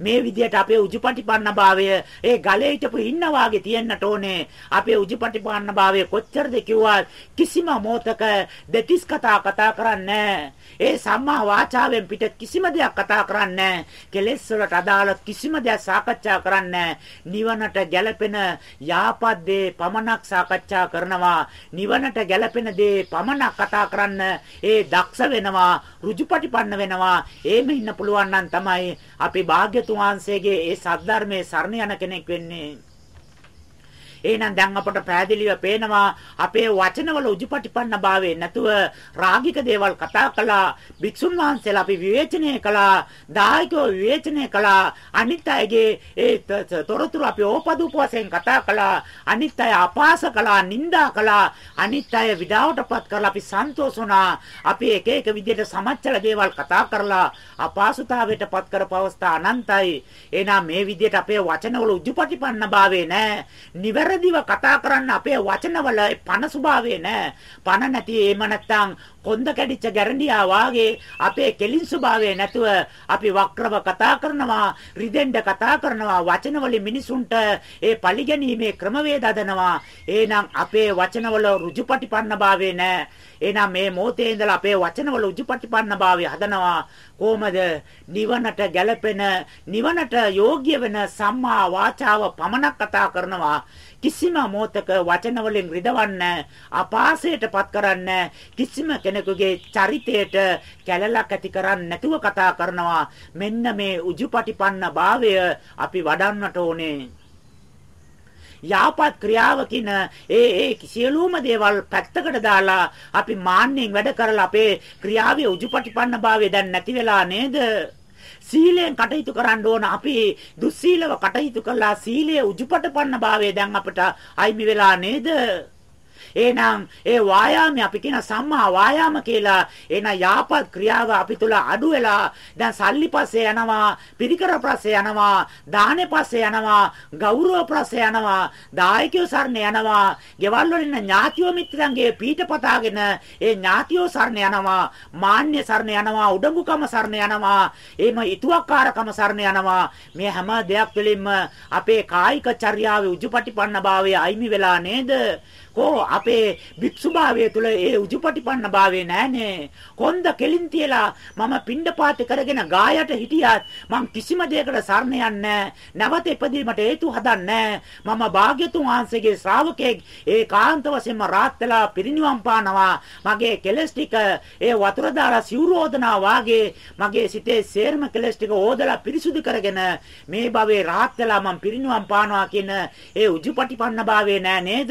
මේ විදිහට අපේ උජුපටිපන්න භාවය ඒ ගලේ හිටපු ඉන්න වාගේ තියෙන්නට ඕනේ. අපේ උජුපටිපන්න භාවය කොච්චරද කිව්වත් කිසිම මොහතක දෙතිස් කතා කතා කරන්නේ ඒ සම්මා වාචාවෙන් පිට කිසිම දෙයක් කතා කරන්නේ කෙලෙස් වලට අදාළ කිසිම දෙයක් සාකච්ඡා කරන්නේ නිවනට ගැළපෙන යාපත් දේ පමණක් සාකච්ඡා කරනවා. නිවනට ගැළපෙන දේ පමණක් කතා කරන්න ඒ දක්ෂ වෙනවා ඍජුපටිපන්න වෙනවා. එහෙම ඉන්න පුළුවන් නම් තමයි අපි භාග්‍යතුන් වහන්සේගේ ඒ සද්ධර්මයේ සරණ යන කෙනෙක් වෙන්නේ එහෙනම් දැන් අපට පැහැදිලිව පේනවා අපේ වචනවල උජුපටිපන්න භාවයේ නැතුව රාගික දේවල් කතා කළා භික්ෂුන් වහන්සේලා අපි විවේචනය කළා දායකව විවේචනය කළා අනිත් අයගේ ඒ තොරතුරු අපි ඕපදූප වශයෙන් කතා කළා අනිත් අය අපාස කළා නිඳා කළා අනිත් අය විඩාවටපත් කරලා අපි සන්තෝෂ වුණා අපි එක එක විදිහට සමච්චල දේවල් කතා කරලා අපාසුතාවයටපත් කරපු අවස්ථා අනන්තයි. එහෙනම් මේ විදිහට අපේ වචනවල උජුපටිපන්න භාවයේ නැහැ නිවැරදි නිවැරදිව කතා කරන්න අපේ වචනවල පණ ස්වභාවය නෑ. පණ නැති එහෙම නැත්තම් කොන්ද කැඩිච්ච ගැරන්ඩියා වාගේ අපේ කෙලින් ස්වභාවය නැතුව අපි වක්‍රව කතා කරනවා, රිදෙන්ඩ කතා කරනවා, වචනවලින් මිනිසුන්ට ඒ පරිගැනීමේ ක්‍රමවේද හදනවා. එහෙනම් අපේ වචනවල ඍජුපටිපන්න භාවය නෑ. එහෙනම් මේ මොහොතේ ඉඳලා අපේ වචනවල උජුපටිපන්න භාවය හදනවා කොහොමද නිවනට ගැළපෙන නිවනට යෝග්‍ය වෙන සම්මා වාචාව පමණක් කතා කරනවා කිසිම මොහතක වචන වලින් රිදවන්න අපාසයටපත් කරන්න කිසිම කෙනෙකුගේ චරිතයට කැළලක් ඇති කරන්නේ නැතුව කතා කරනවා. මෙන්න මේ උජුපටිපන්න භාවය අපි වඩන්නට ඕනේ. යාපත් ක්‍රියාවකින් ඒ ඒ සියලුම දේවල් පැත්තකට දාලා අපි මාන්නෙන් වැඩ කරලා අපේ ක්‍රියාවේ උජුපටිපන්න භාවය දැන් නැති වෙලා නේද? සීලයෙන් කටයුතු කරන්න ඕන. අපි දුස්සීලව කටයුතු කළා සීලයේ උජුපටපන්න භාවය දැන් අපට අයිමි වෙලා නේද? එහෙනම් ඒ වායාමය අපි කියන සම්මා වායාම කියලා එන යාපත් ක්‍රියාව අපි තුල අඩු වෙලා දැන් සල්ලි පස්සේ යනවා පිරිකර පස්සේ යනවා දාහනේ පස්සේ යනවා ගෞරව පස්සේ යනවා දායකයෝ සරණ යනවා ගෙවල් වල ඉන්න ඥාතියෝ මිත්‍රයන්ගේ පීඨ පතාගෙන ඒ ඥාතියෝ සරණ යනවා මාන්‍ය සරණ යනවා උඩඟුකම සරණ යනවා එහෙම ඊතුවක්කාරකම සරණ යනවා. මේ හැම දෙයක් පිළින්ම අපේ කායික චර්යාවේ උජුපටිපන්න භාවය අයිමි වෙලා නේද? කෝ අපේ භික්ෂුභාවය තුළ ඒ උජුපටිපන්න භාවය නැහනේ. කොන්ද කෙලින් තියලා මම පිණ්ඩපාත කරගෙන ගායට හිටියත් මං කිසිම දෙයකට සරණ යන්නේ නැවත ඉපදීමට හේතු හදන්නේ මම භාග්‍යතුන් වහන්සේගේ ශ්‍රාවකෙක් ඒ කාන්ත වශයෙන්ම රාත් වෙලා පිරිනිවන් පානවා. මගේ කෙලස් ටික ඒ වතුර දාලා සිවුරෝදනා වාගේ මගේ සිතේ සේරම කෙලස් ටික ඕදලා පිරිසුදු කරගෙන මේ භවයේ රාත් වෙලා මං පිරිනිවන් පානවා කියන ඒ උජුපටිපන්න භාවය නෑ නේද?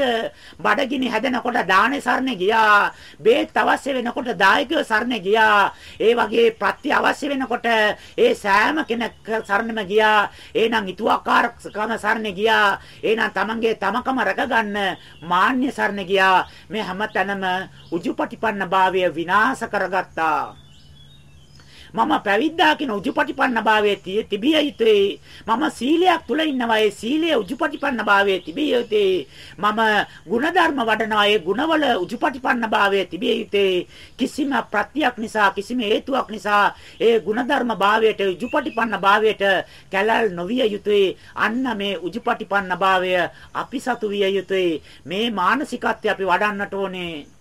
බඩගිනි හැදෙනකොට දානේ සරණ ගියා. බේත් අවශ්‍ය වෙනකොට දායකයෝ සරණ ගියා. ඒ වගේ ප්‍රත්‍ය අවශ්‍ය වෙනකොට ඒ සෑම කෙනෙක් සරණම ගියා. එහෙනම් ඊතුවක්කාරකම සරණ ගියා. එහෙනම් තමන්ගේ තමකම රැකගන්න මාන්‍ය සරණ ගියා. මේ හැමතැනම උජුපටිපන්න භාවය විනාශ කරගත්තා. මම පැවිද්දා කියන උජුපටිපන්න භාවයේ තිබිය යුතුයි. මම සීලයක් තුල ඉන්නවා. ඒ සීලයේ උජුපටිපන්න භාවයේ තිබිය යුතුයි. මම ಗುಣධර්ම වඩනවා. ඒ ಗುಣවල උජුපටිපන්න භාවයේ තිබිය යුතුයි. කිසිම ප්‍රත්‍යක් නිසා කිසිම හේතුවක් නිසා ඒ ಗುಣධර්ම භාවයට උජුපටිපන්න භාවයට කැළල් නොවිය යුතුයි. අන්න මේ උජුපටිපන්න භාවය අපි සතු විය යුතුයි. මේ මානසිකත්වය අපි වඩන්නට ඕනේ.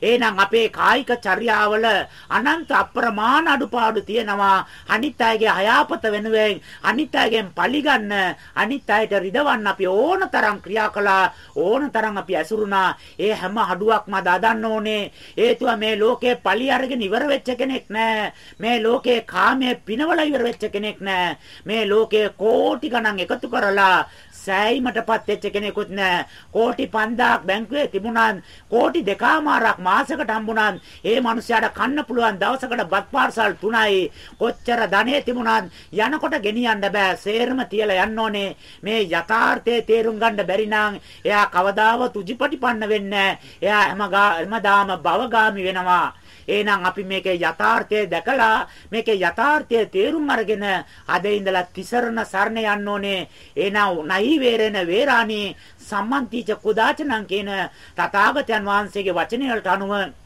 එහෙනම් අපේ කායික චර්යාවල අනන්ත අප්‍රමාණ අඩුපාඩු තියෙනවා. අනිත් අයගේ අයාපත වෙනුවෙන් අනිත් අයගෙන් පරිගන්න අනිත් අයට රිදවන්න අපි ඕනතරම් ක්‍රියා කළා ඕනතරම් අපි ඇසුරුණා. ඒ හැම අඩුවක්ම දාදන්න ඕනේ. හේතුව මේ ලෝකේ පලි අරගෙන ඉවර වෙච්ච කෙනෙක් නෑ. මේ ලෝකේ කාමයේ පිනවල ඉවර වෙච්ච කෙනෙක් නෑ. මේ ලෝකේ කෝටි ගණන් එකතු කරලා සෑයීමටපත් වෙච්ච කෙනෙකුත් නෑ. කෝටි 5000ක් බැංකුවේ තිබුණාන් කෝටි දෙකමාරක් මාසෙකට හම්බුණාන් ඒ මනුස්සයාට කන්න පුළුවන් දවසකට බත් පාර්සල් 3යි. කොච්චර ධනෙ තිබුණාන් යනකොට ගෙනියන්න බෑ. සේරම තියලා යන්න ඕනේ. මේ යථාර්ථයේ තේරුම් ගන්න බැරි නම් එයා කවදාවත් උජිපටිපන්න වෙන්නේ එයා හැමදාම භවගාමි වෙනවා. එහෙනම් අපි මේකේ යථාර්ථය දැකලා මේකේ යථාර්ථය තේරුම් අරගෙන අද ඉඳලා තිසරණ සරණ යන්න ඕනේ. එහෙනම් නයි වේරෙන වේරාණී සම්මන්තිච කුදාචනං කියන තථාගතයන් වහන්සේගේ වචනය වලට අනුව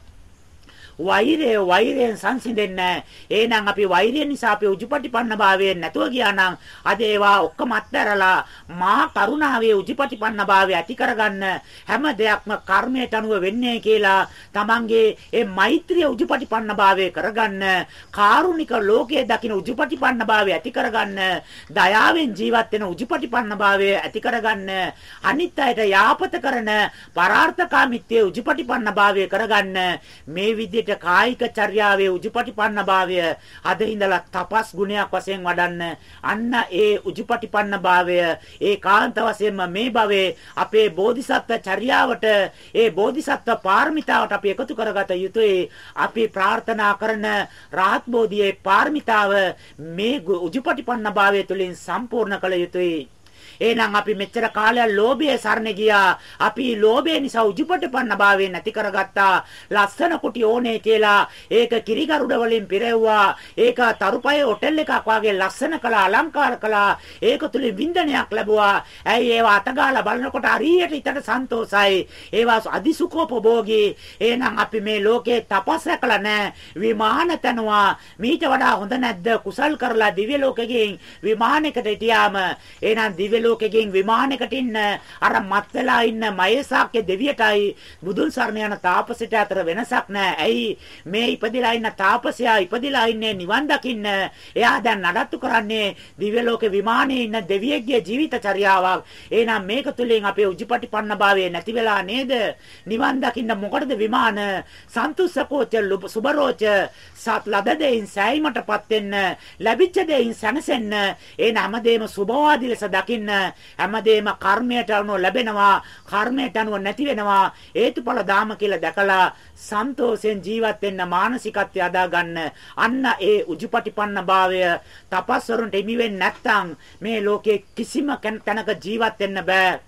වෛරය වෛරයෙන් සංසිඳෙන්නේ එහෙනම් අපි වෛරය නිසා අපි උජුපටිපන්න භාවයෙන් නැතුව ගියා නම් අද ඒවා ඔක්කොම අත්හැරලා මහා කරුණාවේ උජුපටිපන්න භාවය ඇති කරගන්න හැම දෙයක්ම කර්මයට අනුව වෙන්නේ කියලා තමන්ගේ ඒ මෛත්‍රිය උජුපටිපන්න භාවය කරගන්න කාරුණික ලෝකයේ දකින උජුපටිපන්න භාවය ඇති කරගන්න දයාවෙන් ජීවත් වෙන උජුපටිපන්න භාවය ඇති කරගන්න අනිත් අයට යාපත කරන පරාර්ථකාමීත්වයේ උජුපටිපන්න භාවය කරගන්න. මේ විදිහට විදිහට කායික චර්යාවේ උජුපටිපන්න භාවය. අද ඉඳලා තපස් ගුණයක් වශයෙන් වඩන්න. අන්න ඒ උජුපටිපන්න භාවය ඒ කාන්ත වශයෙන්ම මේ භවයේ අපේ බෝධිසත්ව චර්යාවට ඒ බෝධිසත්ව පාරමිතාවට අපි එකතු කරගත යුතුයි. අපි ප්‍රාර්ථනා කරන රාහත් බෝධියේ පාරමිතාව මේ උජුපටිපන්න භාවය තුළින් සම්පූර්ණ කළ යුතුයි. එහෙනම් අපි මෙච්චර කාලයක් ලෝභයේ සරණ ගියා. අපි ලෝභය නිසා උජුපටපන්න භාවයෙන් නැති කරගත්තා. ලස්සන කුටි ඕනේ කියලා ඒක කිරිගරුඩ වලින් පිරෙව්වා. ඒක තරුපයේ හොටෙල් එකක් වගේ ලස්සන කළා, අලංකාර කළා. ඒක තුලින් වින්දනයක් ලැබුවා. ඇයි ඒවා අතගාලා බලනකොට හරියට හිතට සන්තෝසයි. ඒවා අදිසුකෝපභෝගී. එහෙනම් අපි මේ ලෝකේ තපස් රැකලා නැහැ. විමාන තනවා. මීට වඩා හොඳ නැද්ද? කුසල් කරලා දිව්‍ය ලෝකෙකින් විමානයකට හිටියාම එහෙනම් දිව්‍ය ලෝකෙකින් විමානයකට ඉන්න අර මත් වෙලා ඉන්න මහේසාක්‍ය දෙවියටයි බුදුන් සරණ යන තාපසයට අතර වෙනසක් නැහැ. ඇයි මේ ඉපදිලා ඉන්න තාපසයා ඉපදිලා ඉන්නේ නිවන් දකින්න. එයා දැන් නඩත්තු කරන්නේ දිව්‍ය ලෝකේ විමානයේ ඉන්න දෙවියෙක්ගේ ජීවිත චර්යාවක්. එහෙනම් මේක තුලින් අපේ උජිපටිපන්න භාවය නැති වෙලා නේද? නිවන් දකින්න මොකටද විමාන? සන්තුස්සකෝච සුබරෝච සත් ලද දෙයින් සෑයීමටපත් වෙන්න ලැබිච්ච දෙයින් සැනසෙන්න ඒ හැමදේම සුබවාදී ලෙස දකින්න හැමදේම කර්මයට අනුව ලැබෙනවා කර්මයට අනුව නැති වෙනවා. හේතුඵල දාම කියලා දැකලා සන්තෝෂෙන් ජීවත් වෙන්න මානසිකත්වය අදා ගන්න. අන්න ඒ උජුපටිපන්න භාවය තපස්වරුන්ට හිමි වෙන්නේ නැත්නම් මේ ලෝකේ කිසිම තැනක ජීවත් වෙන්න බෑ.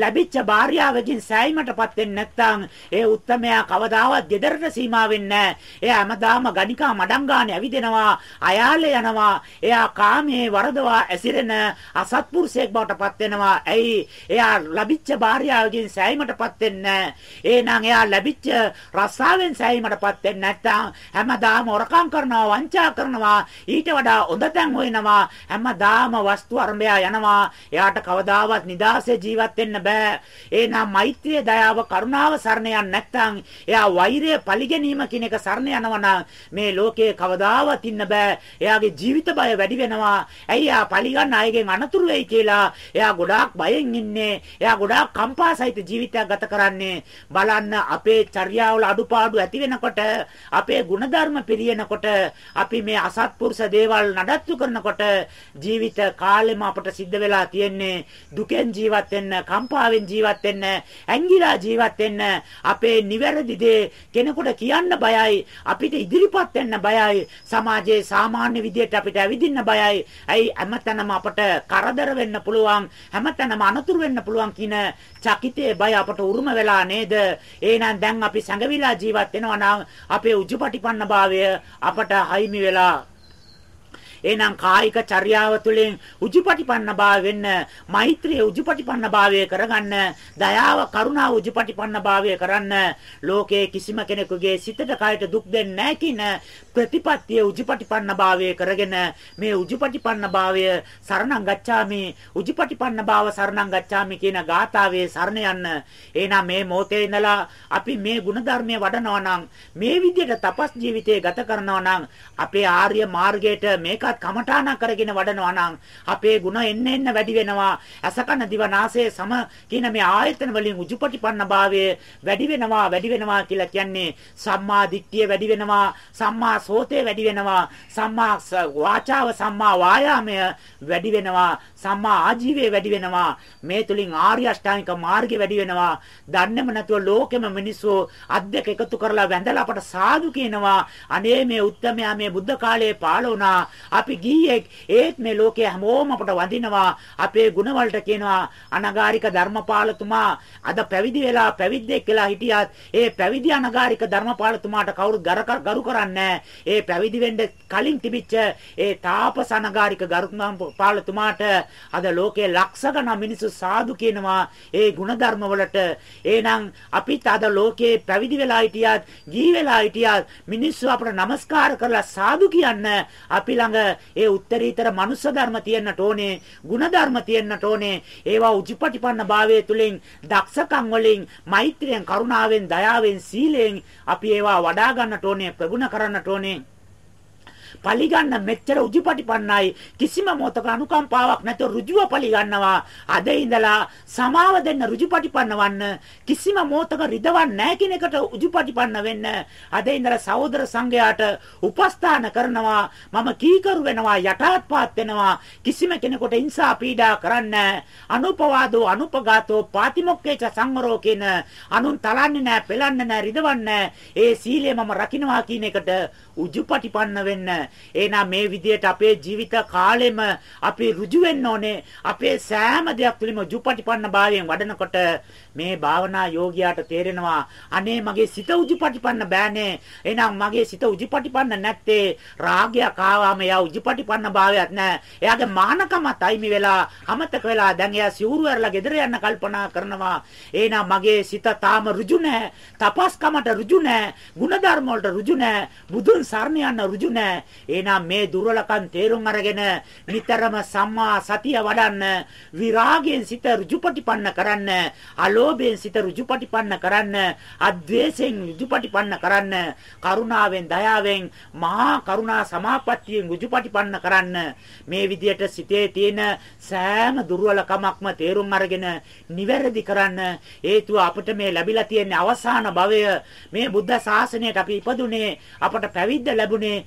ලැබිච්ච භාර්යාවකින් සෑයීමටපත් වෙන්නේ නැත්නම් ඒ උත්තමයා කවදාවත් ගෙදරට සීමා වෙන්නේ නැහැ. එයා හැමදාම ගණිකා මඩම් ගානේ ඇවිදිනවා, අයාලේ යනවා. එයා කාමයේ වරදවා ඇසිරෙන අසත්පුරුෂයෙක් බවටපත් වෙනවා. ඇයි? එයා ලැබිච්ච භාර්යාවකින් සෑයීමටපත් වෙන්නේ නැහැ. එයා ලැබිච්ච රස්සාවෙන් සෑයීමටපත් වෙන්නේ නැත්නම් හැමදාම හොරකම් කරනවා, වංචා කරනවා, ඊට වඩා හොඳ තැන් හොයනවා. හැමදාම වස්තු අරඹයා යනවා. එයාට කවදාවත් නිදාසේ ජීවත් වෙන්න බෑ. එහෙනම් මෛත්‍රිය, දයාව, කරුණාව සරණ යන්නේ නැත්නම් එයා වෛරය, පරිගැනීම කියන එක සරණ යනවා මේ ලෝකේ කවදාවත් ඉන්න බෑ. එයාගේ ජීවිත බය වැඩි වෙනවා. ඇයි එයා පරිගන්න අයගෙන් අනතුරු වෙයි කියලා. එයා ගොඩාක් බයෙන් ඉන්නේ. එයා ගොඩාක් කම්පාසහිත ජීවිතයක් ගත කරන්නේ. බලන්න අපේ චර්යාවල අඩුපාඩු ඇති වෙනකොට, අපේ ಗುಣධර්ම පිරිනකොට, අපි මේ අසත්පුරුෂ දේවල් නඩත්තු කරනකොට ජීවිත කාලෙම අපට සිද්ධ වෙලා තියෙන්නේ දුකෙන් ජීවත් වෙන්න, කම් කම්පාවෙන් ජීවත් වෙන්න, ඇංගිලා ජීවත් වෙන්න, අපේ නිවැරදි දේ කෙනෙකුට කියන්න බයයි, අපිට ඉදිරිපත් වෙන්න බයයි, සමාජයේ සාමාන්‍ය විදියට අපිට ඇවිදින්න බයයි. ඇයි හැමතැනම අපට කරදර වෙන්න පුළුවන්, හැමතැනම අනතුරු වෙන්න පුළුවන් කියන චකිතේ බය අපට උරුම වෙලා නේද? එහෙනම් දැන් අපි සැඟවිලා ජීවත් වෙනවා නම් අපේ උජුපටිපන්න භාවය අපට හයිමි වෙලා එහෙනම් කායික චර්යාව තුළින් උජුපටිපන්න භාව වෙන්න, මෛත්‍රිය උජුපටිපන්න භාවය කරගන්න, දයාව කරුණාව උජුපටිපන්න භාවය කරන්න, ලෝකයේ කිසිම කෙනෙකුගේ සිතට කයට දුක් දෙන්නේ නැහැ කින ප්‍රතිපත්තිය උජුපටිපන්න භාවය කරගෙන මේ උජුපටිපන්න භාවය සරණං ගච්ඡාමි උජුපටිපන්න භාව සරණං ගච්ඡාමි කියන ගාථාවේ සරණ යන්න. එහෙනම් මේ මොහොතේ ඉඳලා අපි මේ ಗುಣධර්මයේ වඩනවා නම් මේ විදිහට තපස් ජීවිතය ගත කරනවා නම් අපේ ආර්ය මාර්ගයට මේකත් කමඨාන කරගෙන වඩනවා නම් අපේ ಗುಣ එන්න එන්න වැඩි වෙනවා. අසකන දිවනාසය සම කියන මේ ආයතන වලින් උජුපටිපන්න භාවය වැඩි වෙනවා වැඩි වෙනවා කියලා කියන්නේ සම්මා දිට්ඨිය වැඩි වෙනවා සම්මා සෝතේ වැඩි වෙනවා සම්මා වාචාව සම්මා වායාමය වැඩි වෙනවා සම්මා ආජීවය වැඩි වෙනවා. මේ තුලින් ආර්ය අෂ්ටාංගික මාර්ගය වැඩි වෙනවා. දන්නේම නැතුව ලෝකෙම මිනිස්සු අධ්‍යක එකතු කරලා වැඳලා අපට සාදු කියනවා. අනේ මේ උත්තමයා මේ බුද්ධ කාලයේ පාළ වුණා අපි ගිහියෙක් ඒත් මේ ලෝකේ හැමෝම අපට වඳිනවා. අපේ ගුණ කියනවා අනගාരിക ධර්මපාලතුමා අද පැවිදි වෙලා පැවිද්දෙක් කියලා හිටියත් ඒ පැවිදි අනගාരിക ධර්මපාලතුමාට කවුරු ගරු කරන්නේ ඒ පැවිදි වෙන්න කලින් තිබිච්ච ඒ තාපස අනගාരിക ධර්මපාලතුමාට අද ලෝකේ ලක්ෂ ගණන් මිනිස්සු සාදු කියනවා. ඒ ගුණ ධර්මවලට එහෙනම් අපිත් අද ලෝකේ පැවිදි වෙලා හිටියත් ගිහි වෙලා හිටියත් මිනිස්සු අපට নমස්කාර කරලා සාදු කියන්න. අපි ළඟ ඒ උත්තරීතර මනුෂ්‍ය ධර්ම තියෙන්නට ඕනේ ಗುಣධර්ම තියෙන්නට ඕනේ. ඒවා උජුපටිපන්න භාවයේ තුලින් දක්ෂකම් වලින් මෛත්‍රියෙන් කරුණාවෙන් දයාවෙන් සීලයෙන් අපි ඒවා වඩා ගන්නට ඕනේ ප්‍රගුණ කරන්නට ඕනේ. පලිගන්න මෙච්චර උජුපටිපන්නයි කිසිම මොතක අනුකම්පාවක් නැතුව ඍජුව පලිගන්නවා. අද ඉඳලා සමාව දෙන්න ඍජුපටිපන්නවන්න කිසිම මොතක රිදවන්නේ නැහැ කියන එකට උජුපටිපන්න වෙන්න. අද ඉඳලා සහෝදර සංඝයාට උපස්ථාන කරනවා. මම කීකරු වෙනවා යටාත්පාත් වෙනවා. කිසිම කෙනෙකුට හිංසා පීඩා කරන්න. අනුපවාදෝ අනුපගාතෝ පාතිමොක්කේච සංවරෝ කියන අනුන් තලන්නේ නැහැ පෙලන්නේ නැහැ රිදවන්නේ ඒ සීලය මම රකින්නවා කියන එකට උජුපටිපන්න වෙන්න. එහෙනම් මේ විදියට අපේ ජීවිත කාලෙම අපි ඍජු වෙන්න ඕනේ. අපේ සෑම දෙයක් තුළින්ම උජුපටිපන්න භාවයෙන් වඩනකොට මේ භාවනා යෝගියාට තේරෙනවා අනේ මගේ සිත උජුපටිපන්න බෑනේ. එහෙනම් මගේ සිත උජුපටිපන්න නැත්තේ රාගයක් ආවම එයා උජුපටිපන්න භාවයක් නැහැ. එයාගේ මානකමත් අයිමි වෙලා අමතක වෙලා දැන් එයා සිවුරු ඇරලා ගෙදර යන්න කල්පනා කරනවා. එහෙනම් මගේ සිත තාම ඍජු නැහැ. තපස්කමට ඍජු නැහැ. ಗುಣධර්ම වලට ඍජු නැහැ. බුදුන් සරණ යන්න ඍජු නැහැ. එහෙනම් මේ දුර්වලකම් තේරුම් අරගෙන නිතරම සම්මා සතිය වඩන්න, විරාගයෙන් සිත ඍජුපටිපන්න කරන්න, අලෝභයෙන් සිත ඍජුපටිපන්න කරන්න, අද්වේෂයෙන් ඍජුපටිපන්න කරන්න, කරුණාවෙන්, දයාවෙන්, මහා කරුණා සමාපත්තියෙන් ඍජුපටිපන්න කරන්න. මේ විදියට සිතේ තියෙන සෑම දුර්වලකමක්ම තේරුම් අරගෙන නිවැරදි කරන්න හේතුව අපිට මේ ලැබිලා තියෙන අවසාන භවය මේ බුද්ධ ශාසනයට අපි ඉපදුනේ අපට පැවිද්ද ලැබුණේ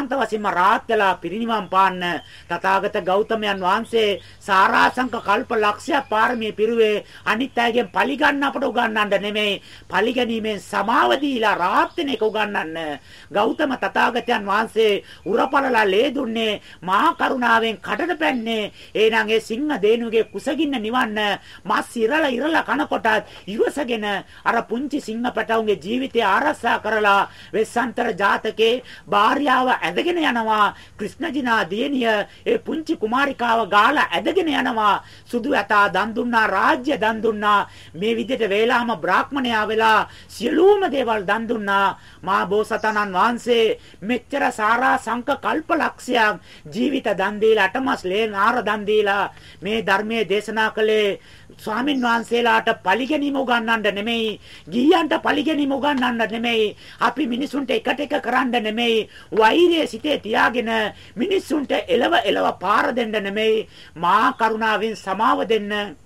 ඒකාන්ත වශයෙන්ම රාත් වෙලා පිරිනිවන් පාන්න තථාගත ගෞතමයන් වහන්සේ සාරාංශක කල්ප ලක්ෂය පාරමී පිරුවේ අනිත් අයගෙන් පරිගන්න අපට උගන්වන්න නෙමෙයි. පරිගැනීමෙන් සමාව දීලා රාත් වෙන එක උගන්වන්න ගෞතම තථාගතයන් වහන්සේ උරපලලා ලේ දුන්නේ මහා කරුණාවෙන් කඩට පැන්නේ. එහෙනම් ඒ සිංහ දේනුගේ කුසගින්න නිවන්න මස් ඉරලා ඉරලා කනකොටත් ඉවසගෙන අර පුංචි සිංහ පැටවුන්ගේ ජීවිතය ආරක්ෂා කරලා වෙස්සන්තර ජාතකේ භාර්යාව ඇදගෙන යනවා. ක්‍රිෂ්ණජිනා දියණිය ඒ පුංචි කුමාරිකාව ගාලා ඇදගෙන යනවා. සුදු ඇතා දන් දුන්නා රාජ්‍ය දන් දුන්නා. මේ විදිහට වේලාම බ්‍රාහ්මණයා වෙලා සියලුම දේවල් දන් දුන්නා. මා බෝසතාණන් වහන්සේ මෙච්චර සාරා සංක කල්ප ලක්ෂයක් ජීවිත දන් දීලා අටමස් ලේ නාර දන් දීලා මේ ධර්මයේ දේශනා කළේ ස්වාමින් වහන්සේලාට පරිගැනීම උගන්වන්න නෙමෙයි ගිහියන්ට පරිගැනීම උගන්වන්න නෙමෙයි අපි මිනිසුන්ට එකට එක කරන්න නෙමෙයි වෛරය සිතේ තියාගෙන මිනිසුන්ට එලව එලව පාර දෙන්න නෙමෙයි මා කරුණාවෙන් සමාව දෙන්න.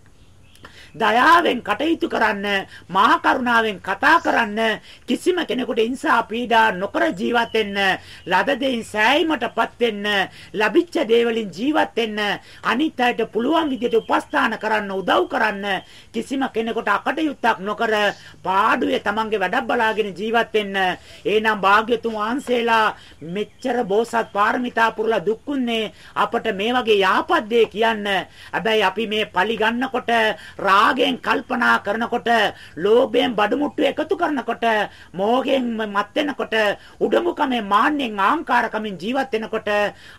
දයාවෙන් කටයුතු කරන්න, මහා කරුණාවෙන් කතා කරන්න, කිසිම කෙනෙකුට හිංසා පීඩා නොකර ජීවත් වෙන්න, ලද දෙයින් සෑයීමටපත් වෙන්න, ලැබිච්ච දේවලින් ජීවත් වෙන්න, අනිත් අයට පුළුවන් විදිහට උපස්ථාන කරන්න, උදව් කරන්න, කිසිම කෙනෙකුට අකටයුත්තක් නොකර පාඩුවේ තමන්ගේ වැඩක් බලාගෙන ජීවත් වෙන්න. එහෙනම් භාග්‍යතුන් වහන්සේලා මෙච්චර බෝසත් පාරමිතා පුරලා දුක්ුන්නේ අපට මේ වගේ යාපත් දේ කියන්න. හැබැයි අපි මේ පලි ගන්නකොට රාගයෙන් කල්පනා කරනකොට, ලෝභයෙන් බඩමුට්ටු එකතු කරනකොට, මෝහයෙන් මත් වෙනකොට, උඩඟුකමෙන් මාන්නෙන් ආංකාරකමින් ජීවත් වෙනකොට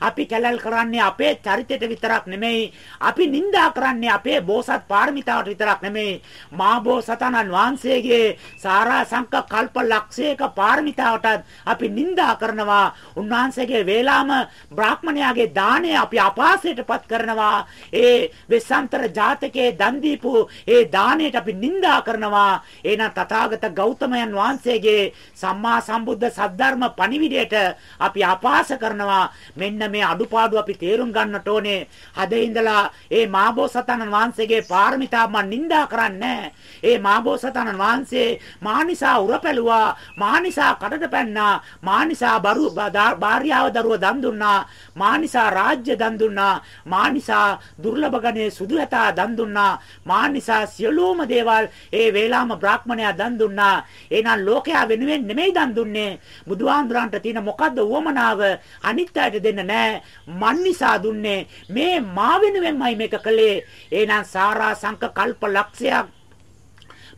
අපි කැලල් කරන්නේ අපේ චරිතයට විතරක් නෙමෙයි. අපි නිඳා කරන්නේ අපේ බෝසත් පාරමිතාවට විතරක් නෙමෙයි. මා බෝසතාණන් වහන්සේගේ සාරා සංක කල්ප ලක්ෂයක පාරමිතාවටත් අපි නිඳා කරනවා. උන්වහන්සේගේ වේලාම බ්‍රාහ්මණයාගේ දාණය අපි අපාසයටපත් කරනවා. ඒ වෙස්සන්තර ජාතකයේ දන් දීපු ඒ දාණයට අපි නිඳා කරනවා. එහෙනම් තථාගත ගෞතමයන් වහන්සේගේ සම්මා සම්බුද්ධ සද්ධර්ම පණිවිඩයට අපි අපාස කරනවා. මෙන්න මේ අඩුපාඩු අපි තේරුම් ගන්නට ඕනේ. හදේ ඉඳලා ඒ මාබෝසතාණන් වහන්සේගේ පාරමිතා මන් නිඳා කරන්නේ ඒ මාබෝසතාණන් වහන්සේ මානිසා උරපැලුවා මානිසා කඩට පැන්නා මානිසා බරු භාර්යාව දරුව දන් දුන්නා මානිසා රාජ්‍ය දන් දුන්නා මානිසා දුර්ලභ ගණේ සුදු ඇතා දන් දුන්නා මානිසා සියලුම දේවල් ඒ වේලාම බ්‍රාහ්මණයා දන් දුන්නා. එහෙනම් ලෝකයා වෙනුවෙන් නෙමෙයි දන් දුන්නේ. බුදුහාඳුරන්ට තියෙන මොකද්ද උවමනාව අනිත් අයට දෙන්න නෑ. මන් නිසා දුන්නේ. මේ මා වෙනුවෙන්මයි මේක කළේ. එහෙනම් සාරා සංක කල්ප ලක්ෂයක්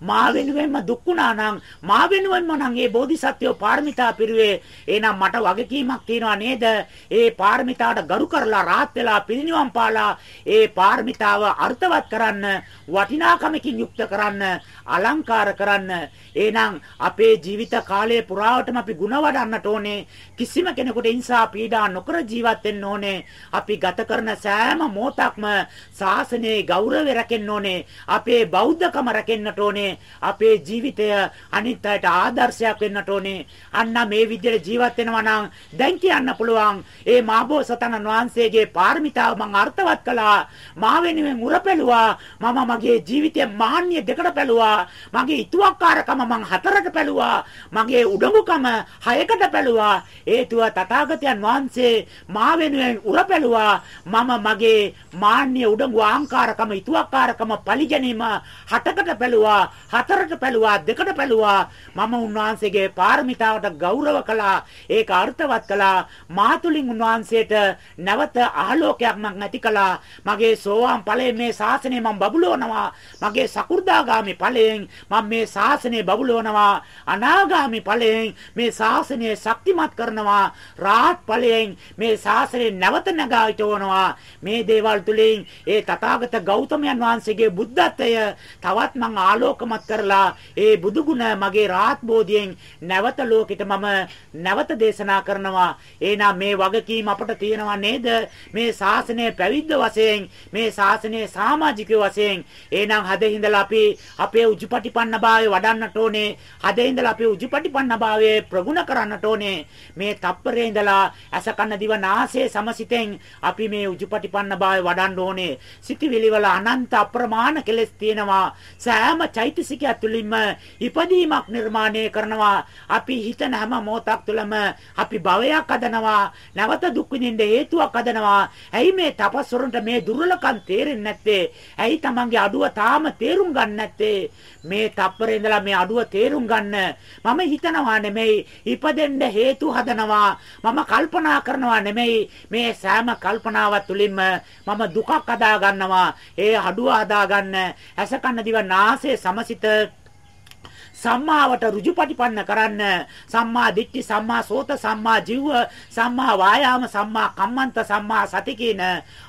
මා වෙනුවෙන්ම දුක් වුණා නම් මා වෙනුවෙන්ම නම් මේ බෝධිසත්වෝ පාරමිතා පිරුවේ. එහෙනම් මට වගකීමක් තියෙනවා නේද? ඒ පාරමිතාවට ගරු කරලා රාත් වෙලා පිරිනිවන් පාලා ඒ පාරමිතාව අර්ථවත් කරන්න වටිනාකමකින් යුක්ත කරන්න අලංකාර කරන්න. එහෙනම් අපේ ජීවිත කාලය පුරාවටම අපි ಗುಣ වඩන්නට ඕනේ. කිසිම කෙනෙකුට හිංසා පීඩා නොකර ජීවත් වෙන්න ඕනේ. අපි ගත කරන සෑම මොහොතක්ම ශාසනයේ ගෞරවය රැකෙන්න ඕනේ. අපේ බෞද්ධකම රැකෙන්නට ඕනේ. ඕනේ. අපේ ජීවිතය අනිත් අයට ආදර්ශයක් වෙන්නට ඕනේ. අන්න මේ විදිහට ජීවත් වෙනවා නම් දැන් කියන්න පුළුවන් ඒ මාබෝසතන වහන්සේගේ පාරමිතාව මම අර්ථවත් කළා. මා වෙනුවෙන් උරපැලුවා. මම මගේ ජීවිතය මාන්‍ය දෙකට පැලුවා. මගේ ඊතුවක්කාරකම මම හතරට පැලුවා. මගේ උඩඟුකම හයකට පැලුවා. හේතුව තථාගතයන් වහන්සේ මා වෙනුවෙන් උරපැලුවා. මම මගේ මාන්‍ය උඩඟු ආංකාරකම ඊතුවක්කාරකම පරිගැනීම හටකට පැලුවා. හතරට පැලුවා දෙකට පැලුවා. මම උන්වහන්සේගේ පාරමිතාවට ගෞරව කළා. ඒක අර්ථවත් කළා. මාතුලින් උන්වහන්සේට නැවත ආලෝකයක් මම නැති කළා. මගේ සෝවාන් ඵලයේ මේ ශාසනය මම බබුලවනවා. මගේ සකු르දාගාමි ඵලයෙන් මම මේ ශාසනය බබුලවනවා. අනාගාමි ඵලයෙන් මේ ශාසනය ශක්තිමත් කරනවා. රාහත් ඵලයෙන් මේ ශාසනය නැවත නගා හිටවනවා. මේ දේවල් තුලින් ඒ තථාගත ගෞතමයන් වහන්සේගේ බුද්ධත්වය තවත් මං ආලෝක ආලෝකමත් කරලා ඒ බුදුගුණ මගේ රාහත් බෝධියෙන් නැවත ලෝකෙට මම නැවත දේශනා කරනවා. එහෙනම් මේ වගකීම අපට තියෙනවා නේද? මේ ශාසනය පැවිද්ද වශයෙන් මේ ශාසනයේ සමාජිකයෝ වශයෙන් එහෙනම් හදින්දලා අපි අපේ උජුපටිපන්න භාවය වඩන්නට ඕනේ. හදින්දලා අපි උජුපටිපන්න භාවය ප්‍රගුණ කරන්නට ඕනේ. මේ තප්පරේ ඉඳලා ඇස කන දිව නාසය සමසිතෙන් අපි මේ උජුපටිපන්න භාවය වඩන්න ඕනේ. සිටිවිලි වල අනන්ත අප්‍රමාණ කෙලෙස් තියෙනවා. සෑම චෛත්‍ය චෛතසිකය තුළින්ම ඉපදීමක් නිර්මාණය කරනවා. අපි හිතන හැම මොහොතක් තුළම අපි භවයක් හදනවා. නැවත දුක් විඳින්න හේතුවක් හදනවා. ඇයි මේ තපස්වරුන්ට මේ දුර්වලකම් තේරෙන්නේ නැත්තේ? ඇයි Tamange අඩුව තාම තේරුම් ගන්න නැත්තේ? මේ තප්පරේ ඉඳලා මේ අඩුව තේරුම් ගන්න මම හිතනවා නෙමෙයි ඉපදෙන්න හේතු හදනවා මම කල්පනා කරනවා නෙමෙයි මේ සෑම කල්පනාවක් තුළින්ම මම දුකක් හදා ගන්නවා ඒ අඩුව හදා ගන්න ඇස කන දිව නාසය සම සිත සම්මාවට ඍජුපටිපන්න කරන්න. සම්මා දිට්ඨි සම්මා සෝත සම්මා ජීව සම්මා වායාම සම්මා කම්මන්ත සම්මා සති කියන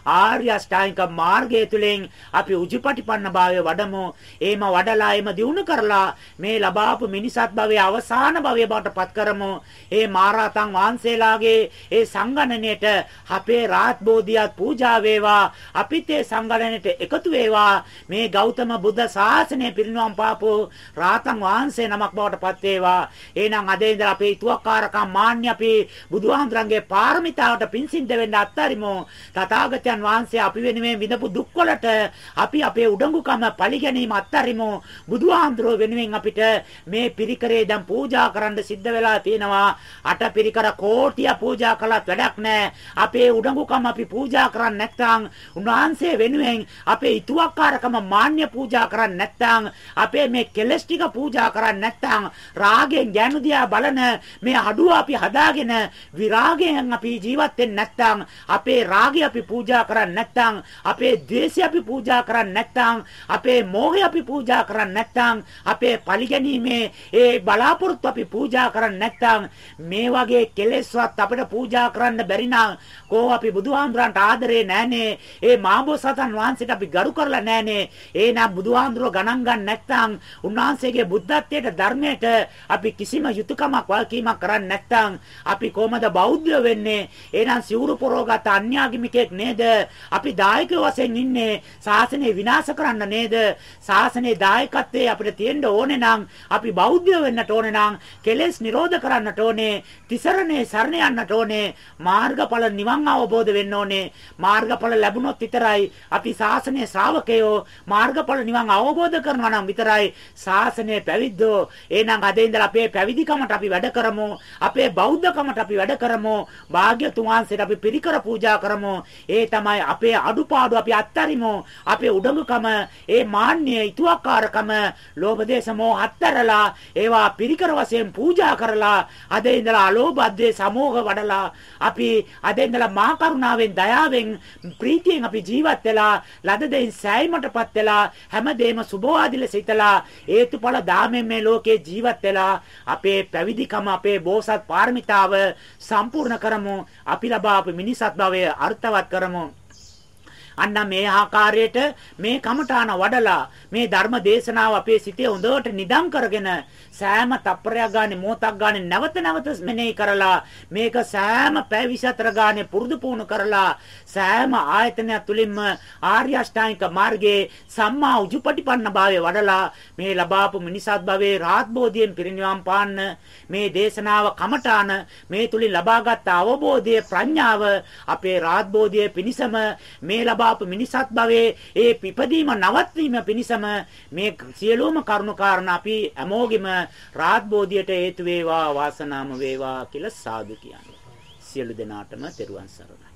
ආර්ය අෂ්ටාංගික මාර්ගය තුලින් අපි උජුපටිපන්න භාවය වඩමු. ඒම වඩලා එම දිනු කරලා මේ ලබාපු මිනිසත් භවයේ අවසාන භවය බවට පත් කරමු. ඒ මාරාතන් වහන්සේලාගේ ඒ සංගණනයට අපේ රාත් බෝධියත් පූජා වේවා. අපිත් ඒ සංගණනයට එකතු වේවා. මේ ගෞතම බුද්ධ ශාසනය පිරිනුවම් පාපෝ රාතන් වහන්සේ නමක් බවට පත් වේවා. එහෙනම් අද ඉඳලා අපේ ඊතුවක්කාරකම් මාන්‍ය අපි බුදුහාමුදුරන්ගේ පාරමිතාවට පිංසින්ද වෙන්න අත්තරිමු. තථාගතයන් වහන්සේ අපි වෙනුවෙන් විඳපු දුක්වලට අපි අපේ උඩඟුකම පරිගැනීම අත්තරිමු. බුදුහාමුදුරුව වෙනුවෙන් අපිට මේ පිරිකරේ දැන් පූජා කරන්න සිද්ධ වෙලා තියෙනවා. අට පිරිකර කෝටිය පූජා කළත් වැඩක් නැහැ. අපේ උඩඟුකම අපි පූජා කරන්නේ නැත්නම් උන්වහන්සේ වෙනුවෙන් අපේ ඊතුවක්කාරකම මාන්‍ය පූජා කරන්නේ නැත්නම් අපේ මේ කෙලස් ටික පූජා කරන්නේ නැත්නම් රාගෙන් ගැණු දියා බලන මේ අඩුව අපි හදාගෙන විරාගයෙන් අපි ජීවත් වෙන්නේ නැත්නම් අපේ රාගය අපි පූජා කරන්නේ නැත්නම් අපේ ද්වේෂය අපි පූජා කරන්නේ නැත්නම් අපේ මෝහය අපි පූජා කරන්නේ නැත්නම් අපේ පරිගැනීමේ ඒ බලාපොරොත්තු අපි පූජා කරන්නේ නැත්නම් මේ වගේ කෙලෙස්වත් අපිට පූජා කරන්න බැරි නම් කෝ අපි බුදුහාමුදුරන්ට ආදරේ නැහනේ ඒ මාබෝසතන් වහන්සේට අපි ගරු කරලා නැහනේ එහෙනම් බුදුහාමුදුරුව ගණන් ගන්න නැත්නම් උන්වහන්සේගේ බුද්ධත්වයට ධර්මයට අපි කිසිම යුතුයකමක් වල්කීමක් කරන්නේ නැත්නම් අපි කොහමද බෞද්ධ වෙන්නේ? එහෙනම් සිවුරු පොරෝගත අන්‍යාගමිකෙක් නේද? අපි දායක වශයෙන් ඉන්නේ ශාසනය විනාශ කරන්න නේද? ශාසනයේ දායකත්වයේ අපිට තියෙන්න ඕනේ නම් අපි බෞද්ධ වෙන්නට ඕනේ නම් කෙලෙස් නිරෝධ කරන්නට ඕනේ තිසරණේ සරණ යන්නට ඕනේ මාර්ගඵල නිවන් අවබෝධ වෙන්න ඕනේ. මාර්ගඵල ලැබුණොත් විතරයි අපි ශාසනයේ ශ්‍රාවකයෝ මාර්ගඵල නිවන් අවබෝධ කරනවා නම් විතරයි ශාසනය පැවිද්දෝ එහෙනම් අද ඉඳලා අපේ පැවිදිකමට අපි වැඩ කරමු. අපේ බෞද්ධකමට අපි වැඩ කරමු. භාග්‍යතුන් වහන්සේට අපි පිරිකර පූජා කරමු. ඒ තමයි අපේ අඩුපාඩු අපි අත්තරිමු. අපේ උඩඟුකම ඒ මාන්නය ඊතුවක්කාරකම ලෝභ දේශ මොහ අත්තරලා ඒවා පිරිකර වශයෙන් පූජා කරලා අද ඉඳලා අලෝභ අධ්‍යේ සමෝහ වඩලා අපි අද ඉඳලා මහා කරුණාවෙන් දයාවෙන් ප්‍රීතියෙන් අපි ජීවත් වෙලා ලද දෙයින් සෑයීමටපත් වෙලා හැමදේම සුභවාදී ලෙස හිතලා හේතුඵල දාමෙන් මේ ලෝකේ ජීවත් වෙලා අපේ පැවිදිකම අපේ බෝසත් පාරමිතාව සම්පූර්ණ කරමු. අපි ලබාපු මිනිසත් භවය අර්ථවත් කරමු. අන්න මේ ආකාරයට මේ කමඨාන වඩලා මේ ධර්ම දේශනාව අපේ සිතේ හොඳට නිදම් කරගෙන සෑම තප්පරයක් ගානේ මොහොතක් ගානේ නැවත නැවත මෙනෙහි කරලා මේක සෑම පැය 24 ගානේ පුරුදු පුහුණු කරලා සෑම ආයතනයක් තුලින්ම ආර්ය අෂ්ටාංගික මාර්ගයේ සම්මා උජුපටිපන්න භාවය වඩලා මේ ලබාපු මිනිසත් භවයේ රාත් බෝධියෙන් පිරිනිවන් පාන්න මේ දේශනාව කමඨාන මේ තුලින් ලබාගත් අවබෝධයේ ප්‍රඥාව අපේ රාත් බෝධියේ පිනිසම මේ පාප මිනිසත් භවයේ ඒ පිපදීම නවත්වීම පිණිසම මේ සියලුම කරුණු කාරණා අපි හැමෝගෙම රාත්බෝධියට හේතු වේවා වාසනාම වේවා කියලා සාදු කියන්නේ. සියලු දෙනාටම තෙරුවන් සරණයි.